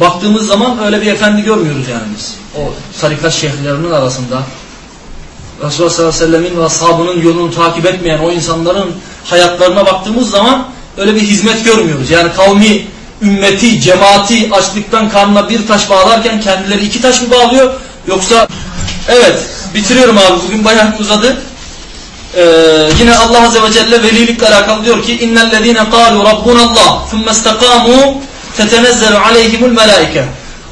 Baktığımız zaman öyle bir efendi görmüyoruz yani biz. O tarikat şeyhlerinin arasında. Resulullah sallallahu aleyhi ve sellemin ve ashabının yolunu takip etmeyen o insanların hayatlarına baktığımız zaman öyle bir hizmet görmüyoruz. Yani kavmi, ümmeti, cemaati açlıktan karnına bir taş bağlarken kendileri iki taş mı bağlıyor? Yoksa evet bitiriyorum abi bugün bayağı uzadı. Ee, yine Allah Azze ve Celle velilikle alakalı diyor ki innellezine قَالُوا رَبُّنَ اللّٰهِ ثُمَّ اسْتَقَامُوا تَتَنَزَّلُ عَلَيْهِمُ الْمَلَائِكَةِ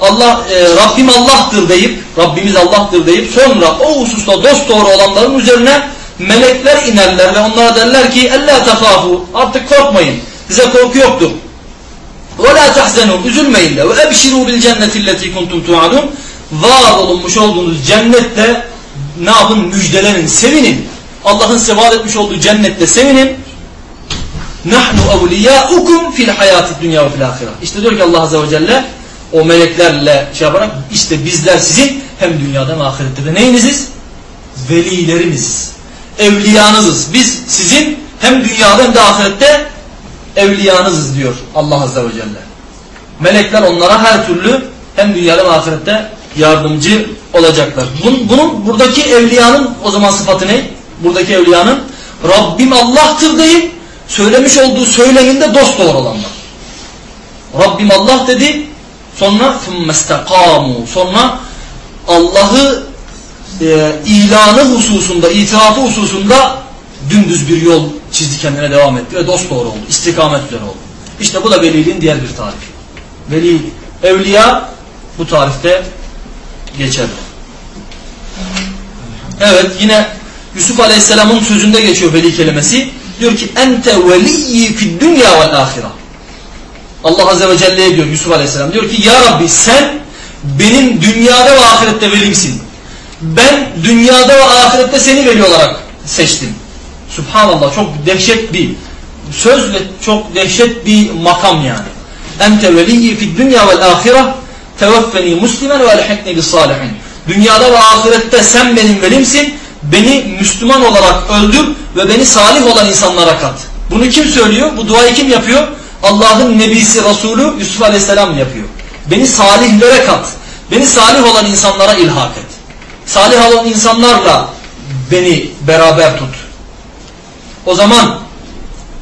Allah, e, Rabbim Allah'tır deyip, Rabbimiz Allah'tır deyip sonra o hususta dost doğru olanların üzerine melekler inerler ve onlara derler ki اَلَّا تَخَافُوا Artık korkmayın, bize korku yoktur. وَلَا تَحْزَنُوا Üzülmeyin de. وَاَبْشِرُوا بِالْجَنَّةِ الَّتِي كُنْتُمْ تُعَدُونَ Vaat olunmuş olduğunuz cennette ne yapın? Müjdelenin, sevinin. Allah'ın size vaat etmiş olduğu cennette sevinin. Nahnu evliyaukum fil hayati dünya ve fil ahire. İşte diyor ki Allah Azze ve Celle o meleklerle şey yaparak işte bizler sizin hem dünyada hem ahirette de neyiniziz? Velileriniziz. Evliyanızız. Biz sizin hem dünyada hem de ahirette evliyanızız diyor Allah Azze ve Celle. Melekler onlara her türlü hem dünyada hem ahirette yardımcı olacaklar. Bunun, bunun buradaki evliyanın o zaman sıfatı ne? Buradaki evliyanın Rabbim Allah'tır deyip söylemiş olduğu söyleminde dost doğru olanlar. Rabbim Allah dedi sonra ثُمَّ sonra Allah'ı e, ilanı hususunda, itirafı hususunda dümdüz bir yol çizdi kendine devam etti ve dost doğru oldu. İstikamet üzere oldu. İşte bu da veliliğin diğer bir tarifi. Veli, evliya bu tarifte geçerli. Evet yine Yusuf Aleyhisselam'ın sözünde geçiyor veli kelimesi. Diyor ki ente veliyyi fid dünya vel ahire. Allah Azze ve Celle'ye diyor Yusuf Aleyhisselam. Diyor ki ya Rabbi sen benim dünyada ve ahirette velimsin. Ben dünyada ve ahirette seni veli olarak seçtim. Subhanallah çok dehşet bir söz ve çok dehşet bir makam yani. Ente veliyyi dünya vel ahire tevaffeni muslimen ve elhekni bis salihin. Dünyada ve ahirette sen benim velimsin. Beni Müslüman olarak öldür ve beni salih olan insanlara kat. Bunu kim söylüyor? Bu duayı kim yapıyor? Allah'ın nebisi Resulü Yusuf Aleyhisselam yapıyor. Beni salihlere kat. Beni salih olan insanlara ilhak et. Salih olan insanlarla beni beraber tut. O zaman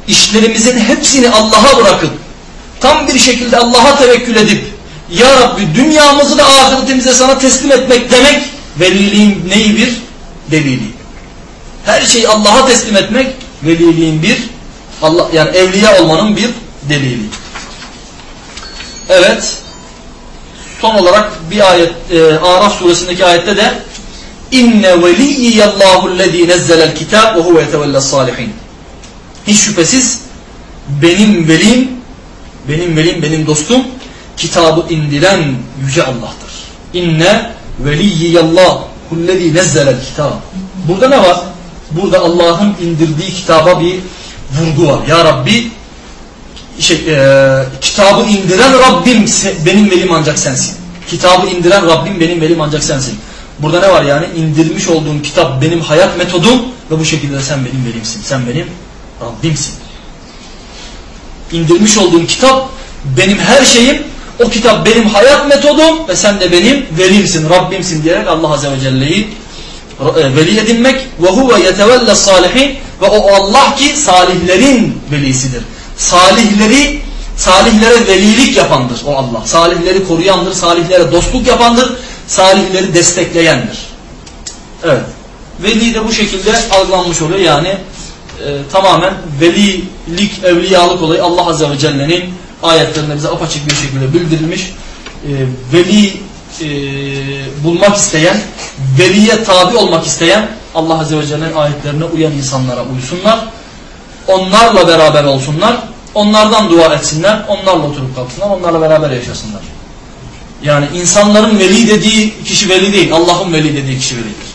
işlerimizin hepsini Allah'a bırakıp tam bir şekilde Allah'a tevekkül edip Ya Rabbi dünyamızı da ahiretimizi sana teslim etmek demek veliliğin neyi bir? Deliliği. Her şeyi Allah'a teslim etmek veliliğin bir Allah yani evliya olmanın bir delili. Evet. Son olarak bir ayet e, Araf suresindeki ayette de inne veliyyallahu lezî nezzelel kitâb ve huve yetevelles salihin. Hiç şüphesiz benim velim, benim velim, benim dostum kitabı indiren yüce Allah'tır. İnne veliyyallahu nezzelel kitab. Burada ne var? Burada Allah'ın indirdiği kitaba bir vurgu var. Ya Rabbi şey, e, kitabı indiren Rabbim benim velim ancak sensin. Kitabı indiren Rabbim benim velim ancak sensin. Burada ne var yani? İndirmiş olduğum kitap benim hayat metodum ve bu şekilde sen benim velimsin. Sen benim Rabbimsin. İndirmiş olduğum kitap benim her şeyim. O kitap benim hayat metodum ve sen de benim velimsin, Rabbimsin diyerek Allah Azze ve Celle'yi e, veli edinmek huve yetevelle salihin ve o Allah ki salihlerin velisidir. Salihleri salihlere velilik yapandır o Allah. Salihleri koruyandır, salihlere dostluk yapandır, salihleri destekleyendir. Evet. Veli de bu şekilde algılanmış oluyor. Yani e, tamamen velilik, evliyalık olayı Allah Azze ve Celle'nin ayetlerinde bize apaçık bir şekilde bildirilmiş. E, veli e, bulmak isteyen, veliye tabi olmak isteyen Allah Azze ve Celle'nin ayetlerine uyan insanlara uysunlar. Onlarla beraber olsunlar. Onlardan dua etsinler. Onlarla oturup kalksınlar. Onlarla beraber yaşasınlar. Yani insanların veli dediği kişi veli değil. Allah'ın veli dediği kişi velidir.